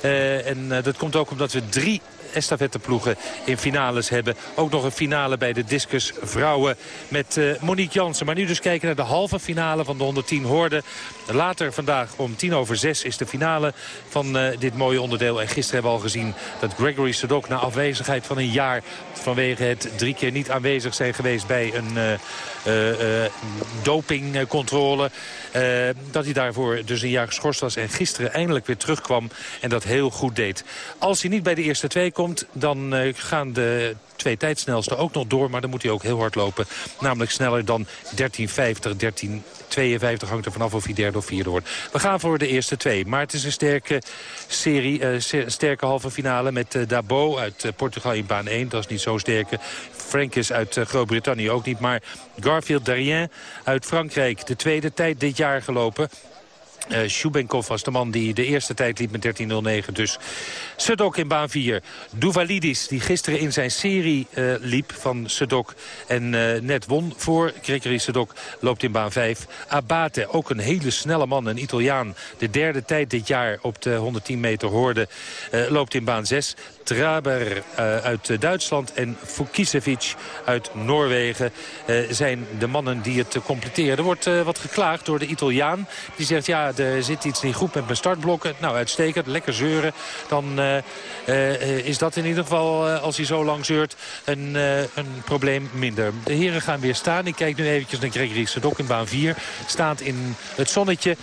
Uh, en uh, dat komt ook omdat we drie estafetteploegen in finales hebben. Ook nog een finale bij de discus vrouwen met uh, Monique Jansen. Maar nu dus kijken naar de halve finale van de 110 hoorden. Later vandaag om tien over zes is de finale van uh, dit mooie onderdeel. En gisteren hebben we al gezien dat Gregory Sedok na afwezigheid van een jaar... vanwege het drie keer niet aanwezig zijn geweest bij een uh, dopingcontrole... dat hij daarvoor dus een jaar geschorst was en gisteren eindelijk weer terugkwam en dat heel goed deed. Als hij niet bij de eerste twee komt, dan gaan de twee tijdsnelste ook nog door. Maar dan moet hij ook heel hard lopen. Namelijk sneller dan 13.50, 13.52 hangt er vanaf of hij derde of vierde wordt. We gaan voor de eerste twee. Maar het is een sterke serie, uh, sterke halve finale met uh, Dabo uit Portugal in baan 1. Dat is niet zo sterke. Frankis uit Groot-Brittannië ook niet. Maar Garfield Darien uit Frankrijk. De tweede tijd dit jaar gelopen. Uh, Shubenkov was de man die de eerste tijd liep met 13.09. Dus Sedok in baan 4. Duvalidis, die gisteren in zijn serie uh, liep van Sedok en uh, net won voor Gregory Sedok, loopt in baan 5. Abate, ook een hele snelle man, een Italiaan. De derde tijd dit jaar op de 110 meter hoorde, loopt in baan 6. Traber uh, uit Duitsland en Fukisevic uit Noorwegen uh, zijn de mannen die het completeren. Er wordt uh, wat geklaagd door de Italiaan. Die zegt, ja, er zit iets niet goed met mijn startblokken. Nou, uitstekend, lekker zeuren. Dan is dat in ieder geval, als hij zo lang zeurt, een, een probleem minder. De heren gaan weer staan. Ik kijk nu eventjes naar Gregory Sedok in baan 4. Staat in het zonnetje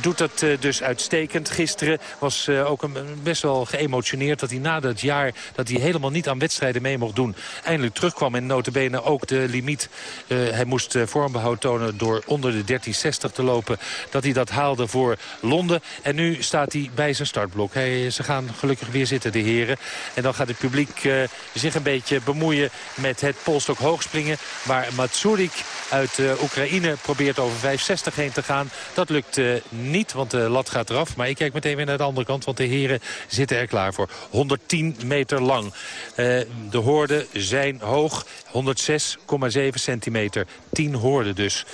doet dat uh, dus uitstekend. Gisteren was uh, ook een, best wel geëmotioneerd dat hij na dat jaar... dat hij helemaal niet aan wedstrijden mee mocht doen... eindelijk terugkwam en notabene ook de limiet... Uh, hij moest vormbehoud tonen door onder de 13.60 te lopen... dat hij dat haalde voor Londen. En nu staat hij bij zijn startblok. Ze gaan gelukkig weer zitten, de heren. En dan gaat het publiek zich een beetje bemoeien met het polstok hoogspringen... waar Matsurik uit Oekraïne probeert over 5.60 heen te gaan. Dat lukt niet niet, want de lat gaat eraf. Maar ik kijk meteen weer naar de andere kant, want de heren zitten er klaar voor. 110 meter lang. Uh, de hoorden zijn hoog, 106,7 centimeter. 10 hoorden dus.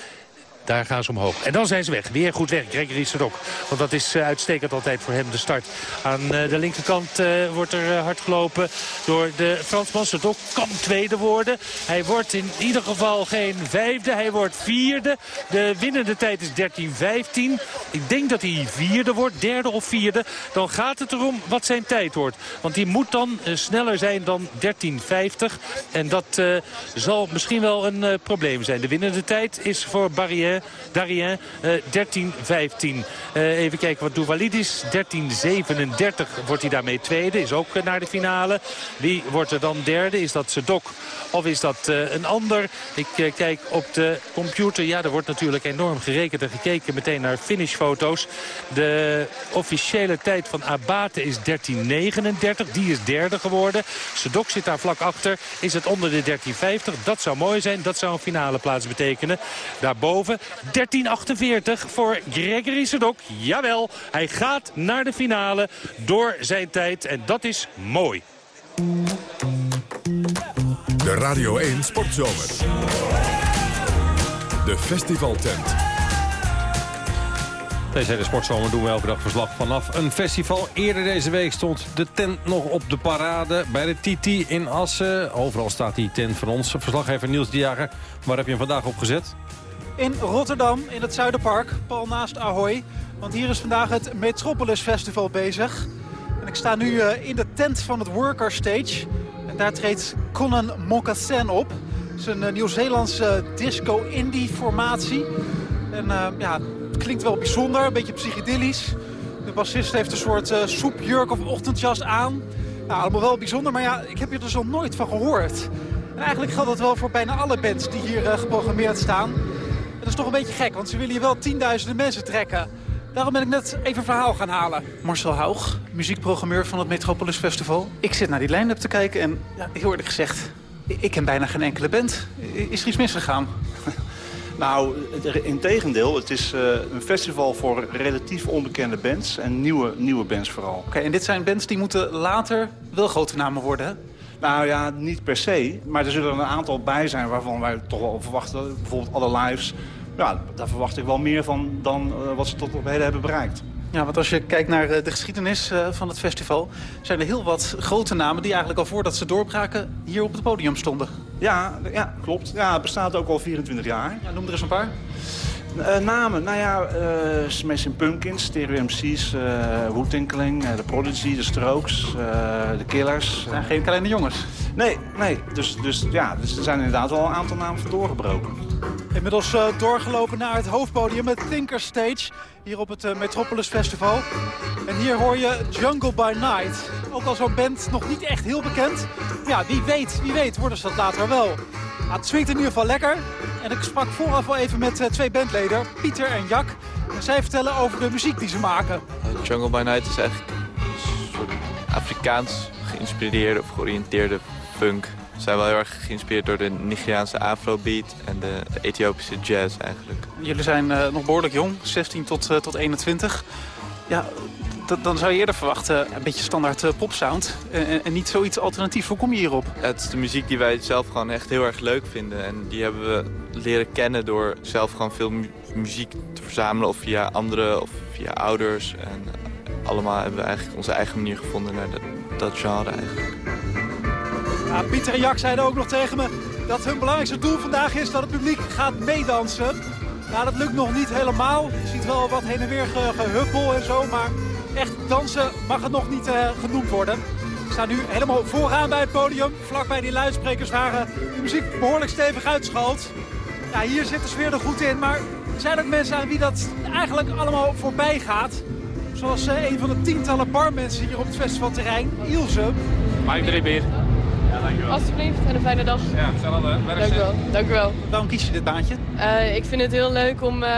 Daar gaan ze omhoog. En dan zijn ze weg. Weer goed weg, Gregory Sedok. Want dat is uh, uitstekend altijd voor hem de start. Aan uh, de linkerkant uh, wordt er hard gelopen door de Fransman. Sedok kan tweede worden. Hij wordt in ieder geval geen vijfde. Hij wordt vierde. De winnende tijd is 13-15. Ik denk dat hij vierde wordt, derde of vierde. Dan gaat het erom wat zijn tijd wordt. Want die moet dan sneller zijn dan 13-50. En dat zal misschien wel een probleem zijn. De winnende tijd is voor Barrière Darien, uh, 13-15. Uh, even kijken wat Douvalidis. 13-37 wordt hij daarmee tweede. Is ook uh, naar de finale. Wie wordt er dan derde? Is dat Sedok of is dat een ander? Ik kijk op de computer. Ja, er wordt natuurlijk enorm gerekend en gekeken meteen naar finishfoto's. De officiële tijd van Abate is 13-39. Die is derde geworden. Sedok zit daar vlak achter. Is het onder de 13-50? Dat zou mooi zijn. Dat zou een finale plaats betekenen. Daarboven 13.48 voor Gregory Sedok. Jawel, hij gaat naar de finale door zijn tijd. En dat is mooi. De Radio 1 Sportzomer. De festivaltent. Deze hele sportzomer doen we elke dag verslag vanaf een festival. Eerder deze week stond de tent nog op de parade bij de TT in Assen. Overal staat die tent van ons. Verslaggever Niels de Jager, waar heb je hem vandaag op gezet? In Rotterdam, in het Zuiderpark, pal naast Ahoy. Want hier is vandaag het Metropolis Festival bezig. En ik sta nu uh, in de tent van het Worker Stage. En daar treedt Conan Mocassin op. Het is een uh, Nieuw-Zeelandse disco-indie formatie. En uh, ja, het klinkt wel bijzonder, een beetje psychedelisch. De bassist heeft een soort soepjurk of ochtendjas aan. Nou, allemaal wel bijzonder, maar ja, ik heb hier dus al nooit van gehoord. En eigenlijk geldt dat wel voor bijna alle bands die hier geprogrammeerd staan. Dat is toch een beetje gek, want ze willen hier wel tienduizenden mensen trekken. Daarom ben ik net even een verhaal gaan halen. Marcel Haug, muziekprogrammeur van het Metropolis Festival. Ik zit naar die line-up te kijken en ja, heel eerlijk gezegd... ik ken bijna geen enkele band. Is er iets misgegaan? Nou, in tegendeel. Het is uh, een festival voor relatief onbekende bands en nieuwe, nieuwe bands vooral. Oké, okay, en dit zijn bands die moeten later wel grote namen worden, hè? Nou ja, niet per se. Maar er zullen een aantal bij zijn waarvan wij toch wel verwachten. Bijvoorbeeld alle lives. Ja, daar verwacht ik wel meer van dan uh, wat ze tot op heden hebben bereikt. Ja, want als je kijkt naar eh, de geschiedenis eh, van het festival... zijn er heel wat grote namen die eigenlijk al voordat ze doorbraken... hier op het podium stonden. Ja, ja klopt. Ja, het bestaat ook al 24 jaar. Ja, noem er eens een paar. Uh, namen, nou ja, uh, Smashing Pumpkins, Stereo MC's, uh, Wu-Tinkling, The Prodigy, The Strokes, The Killers. zijn geen kleine jongens. Nee, nee. Dus, dus, ja, dus er zijn inderdaad wel een aantal namen van doorgebroken. Inmiddels doorgelopen naar het hoofdpodium, het Thinker Stage, hier op het Metropolis Festival. En hier hoor je Jungle by Night. Ook al zo'n band nog niet echt heel bekend. Ja, wie weet, wie weet worden ze dat later wel. Nou, het swingt in ieder geval lekker. En ik sprak vooraf al even met uh, twee bandleden, Pieter en Jack. En zij vertellen over de muziek die ze maken. Uh, Jungle by Night is eigenlijk een soort Afrikaans geïnspireerde of georiënteerde funk. We zijn wel heel erg geïnspireerd door de Nigeriaanse afrobeat en de, de Ethiopische jazz eigenlijk. Jullie zijn uh, nog behoorlijk jong, 16 tot, tot 21. Ja, dan zou je eerder verwachten een beetje standaard uh, popsound en, en, niet zoiets alternatief. Hoe kom je hierop? Het is de muziek die wij zelf gewoon echt heel erg leuk vinden. En die hebben we leren kennen door zelf gewoon veel mu muziek te verzamelen. Of via anderen of via ouders. En allemaal hebben we eigenlijk onze eigen manier gevonden naar de, dat genre eigenlijk. Ja, Pieter en Jack zeiden ook nog tegen me dat hun belangrijkste doel vandaag is dat het publiek gaat meedansen. Nou, dat lukt nog niet helemaal. Je ziet wel wat heen en weer gehuppel en zo, maar echt dansen mag het nog niet uh, genoemd worden. We staan nu helemaal vooraan bij het podium. Vlakbij die luidsprekers waren de muziek behoorlijk stevig uitschalt. Ja, hier zit de sfeer er goed in, maar er zijn ook mensen aan wie dat eigenlijk allemaal voorbij gaat. Zoals uh, een van de tientallen barmensen hier op het festivalterrein, Ilse. Mike. Ja, dankjewel. Alsjeblieft en een fijne dag. Ja, hetzelfde. Dank u wel. Dank u wel. Waarom kies je dit baantje? Uh, ik vind het heel leuk om uh,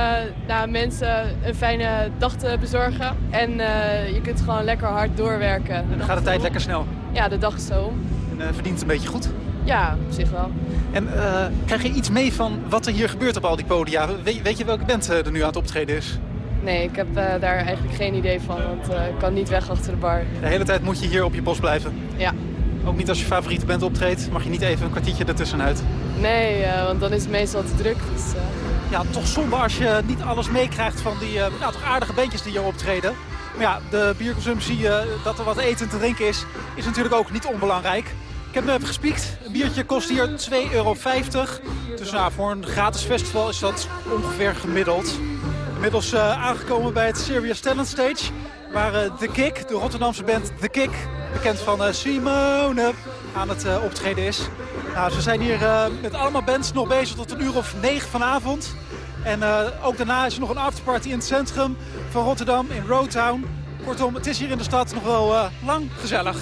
nou, mensen een fijne dag te bezorgen. En uh, je kunt gewoon lekker hard doorwerken. En dan gaat de tijd lekker snel? Ja, de dag is zo om. En verdient het een beetje goed? Ja, op zich wel. En krijg je iets mee van wat er hier gebeurt op al die podia? Weet, weet je welke band er nu aan het optreden is? Nee, ik heb daar eigenlijk geen idee van, want ik kan niet weg achter de bar. De hele tijd moet je hier op je post blijven? Ja. Ook niet als je favoriete band optreedt, mag je niet even een kwartiertje ertussenuit? Nee, uh, want dan is het meestal te druk. Dus, uh... Ja, toch zonde als je niet alles meekrijgt van die uh, nou, toch aardige bandjes die hier optreden. Maar ja, de bierconsumptie, dat er wat eten en te drinken is, is natuurlijk ook niet onbelangrijk. Ik heb nu even gespiekt. Een biertje kost hier 2,50 euro. Dus nou, voor een gratis festival is dat ongeveer gemiddeld. Inmiddels aangekomen bij het Serious Talent Stage. Waar The Kick, de Rotterdamse band The Kick, bekend van uh, Simone, aan het uh, optreden is. Nou, ze zijn hier uh, met allemaal bands nog bezig tot een uur of negen vanavond. En ook daarna is er nog een afterparty in het centrum van Rotterdam, in Roadtown. Kortom, het is hier in de stad nog wel lang gezellig.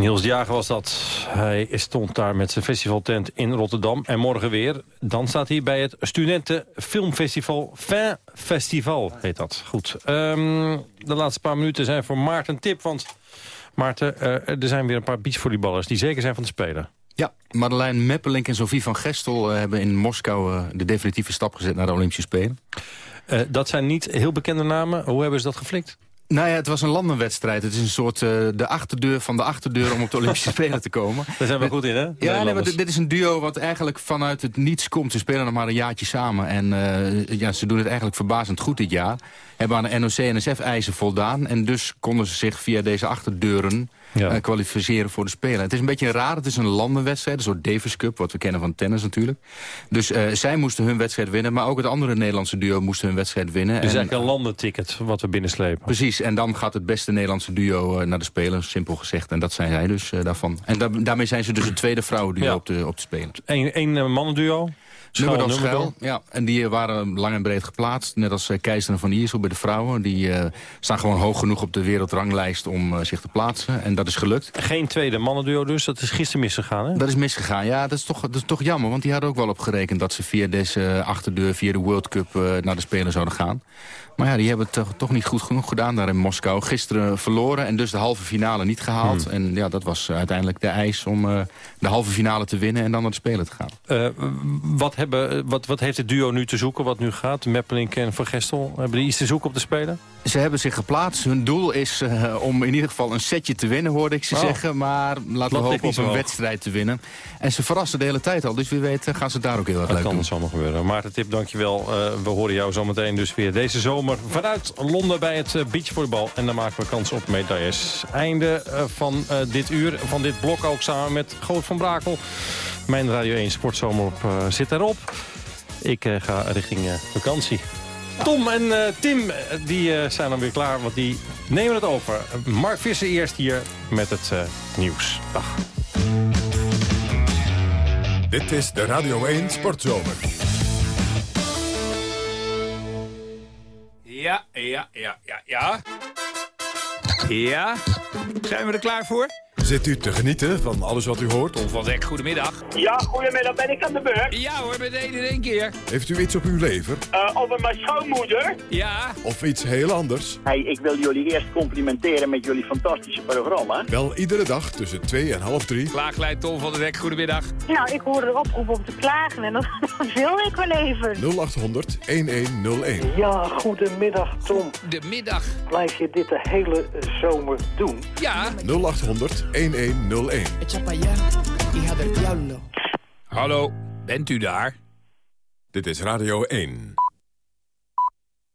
Niels de Jager was dat. Hij stond daar met zijn festivaltent in Rotterdam. En morgen weer. Dan staat hij bij het Studentenfilmfestival. Fin Festival heet dat. Goed. Um, de laatste paar minuten zijn voor Maarten tip. Want Maarten, uh, er zijn weer een paar beachvolleyballers die zeker zijn van de Spelen. Ja, Madeleine Meppelink en Sophie van Gestel uh, hebben in Moskou uh, de definitieve stap gezet naar de Olympische Spelen. dat zijn niet heel bekende namen. Hoe hebben ze dat geflikt? Nou ja, het was een landenwedstrijd. Het is een soort uh, de achterdeur van de achterdeur om op de Olympische Spelen te komen. Daar zijn we goed in, hè? Ja, nee, maar dit is een duo wat eigenlijk vanuit het niets komt. Ze spelen nog maar een jaartje samen. En uh, ja, ze doen het eigenlijk verbazend goed dit jaar. Hebben aan de NOC-NSF-eisen voldaan. En dus konden ze zich via deze achterdeuren ja. uh, kwalificeren voor de Spelen. Het is een beetje raar. Het is een landenwedstrijd, een soort Davis Cup, wat we kennen van tennis natuurlijk. Dus uh, zij moesten hun wedstrijd winnen, maar ook het andere Nederlandse duo moesten hun wedstrijd winnen. Dus en, eigenlijk een landenticket wat we binnenslepen. Precies, en dan gaat het beste Nederlandse duo uh, naar de Spelen, simpel gezegd. En dat zijn zij dus daarvan. En da daarmee zijn ze dus het tweede vrouwenduo ja. op, de, op de Spelen. Eén een Nummer dan schuil, ja. En die waren lang en breed geplaatst. Net als uh, Keizer van Iersel bij de vrouwen. Die uh, staan gewoon hoog genoeg op de wereldranglijst om uh, zich te plaatsen. En dat is gelukt. Geen tweede mannenduo dus. Dat is gisteren misgegaan, hè? Dat is misgegaan, ja. Dat is toch, dat is toch jammer. Want die hadden ook wel op gerekend dat ze via deze achterdeur, via de World Cup, naar de Spelen zouden gaan. Maar ja, die hebben het toch, toch niet goed genoeg gedaan daar in Moskou. Gisteren verloren en dus de halve finale niet gehaald. Hmm. En ja, dat was uiteindelijk de eis om de halve finale te winnen en dan naar de Spelen te gaan. wat hebben, eh, wat, wat heeft het duo nu te zoeken, wat nu gaat? Meppelink en Van Gestel, hebben die iets te zoeken op de Spelen? Ze hebben zich geplaatst. Hun doel is uh, om in ieder geval een setje te winnen, hoorde ik ze Oh. zeggen. Maar laten we hopen op een hoog. wedstrijd te winnen. En ze verrassen de hele tijd al, dus wie weet eh, gaan ze daar ook heel erg Dat leuk kan doen. dus allemaal gebeuren. Maarten Tip, dankjewel. Uh, we horen jou zometeen dus weer deze zomer vanuit Londen bij het beachvolleybal. En dan maken we kans op medailles. Einde van dit uur, van dit blok ook samen met Goot van Brakel. Mijn Radio 1 Sportzomer op, uh, zit erop. Ik uh, ga richting uh, vakantie. Tom en uh, Tim die, uh, zijn dan weer klaar, want die nemen het over. Mark Visser eerst hier met het uh, nieuws. Dag. Dit is de Radio 1 Sportzomer. Ja, ja, ja, ja, ja. Ja, zijn we er klaar voor? Zit u te genieten van alles wat u hoort? Tom van Dek, goedemiddag. Ja, goedemiddag. Ben ik aan de beurt? Ja hoor, meteen in één keer. Heeft u iets op uw lever? Uh, over mijn schoonmoeder? Ja. Of iets heel anders? Hey, ik wil jullie eerst complimenteren met jullie fantastische programma. Wel iedere dag tussen 2 en half 3. Klaaglijn Tom van Dek, goedemiddag. Nou, ik hoorde de oproep om te klagen en dat wil ik wel even. 0800 1101. Ja, goedemiddag Tom. De middag. Blijf je dit de hele zomer doen? Ja. 0800 1101. Hallo, bent u daar? Dit is Radio 1.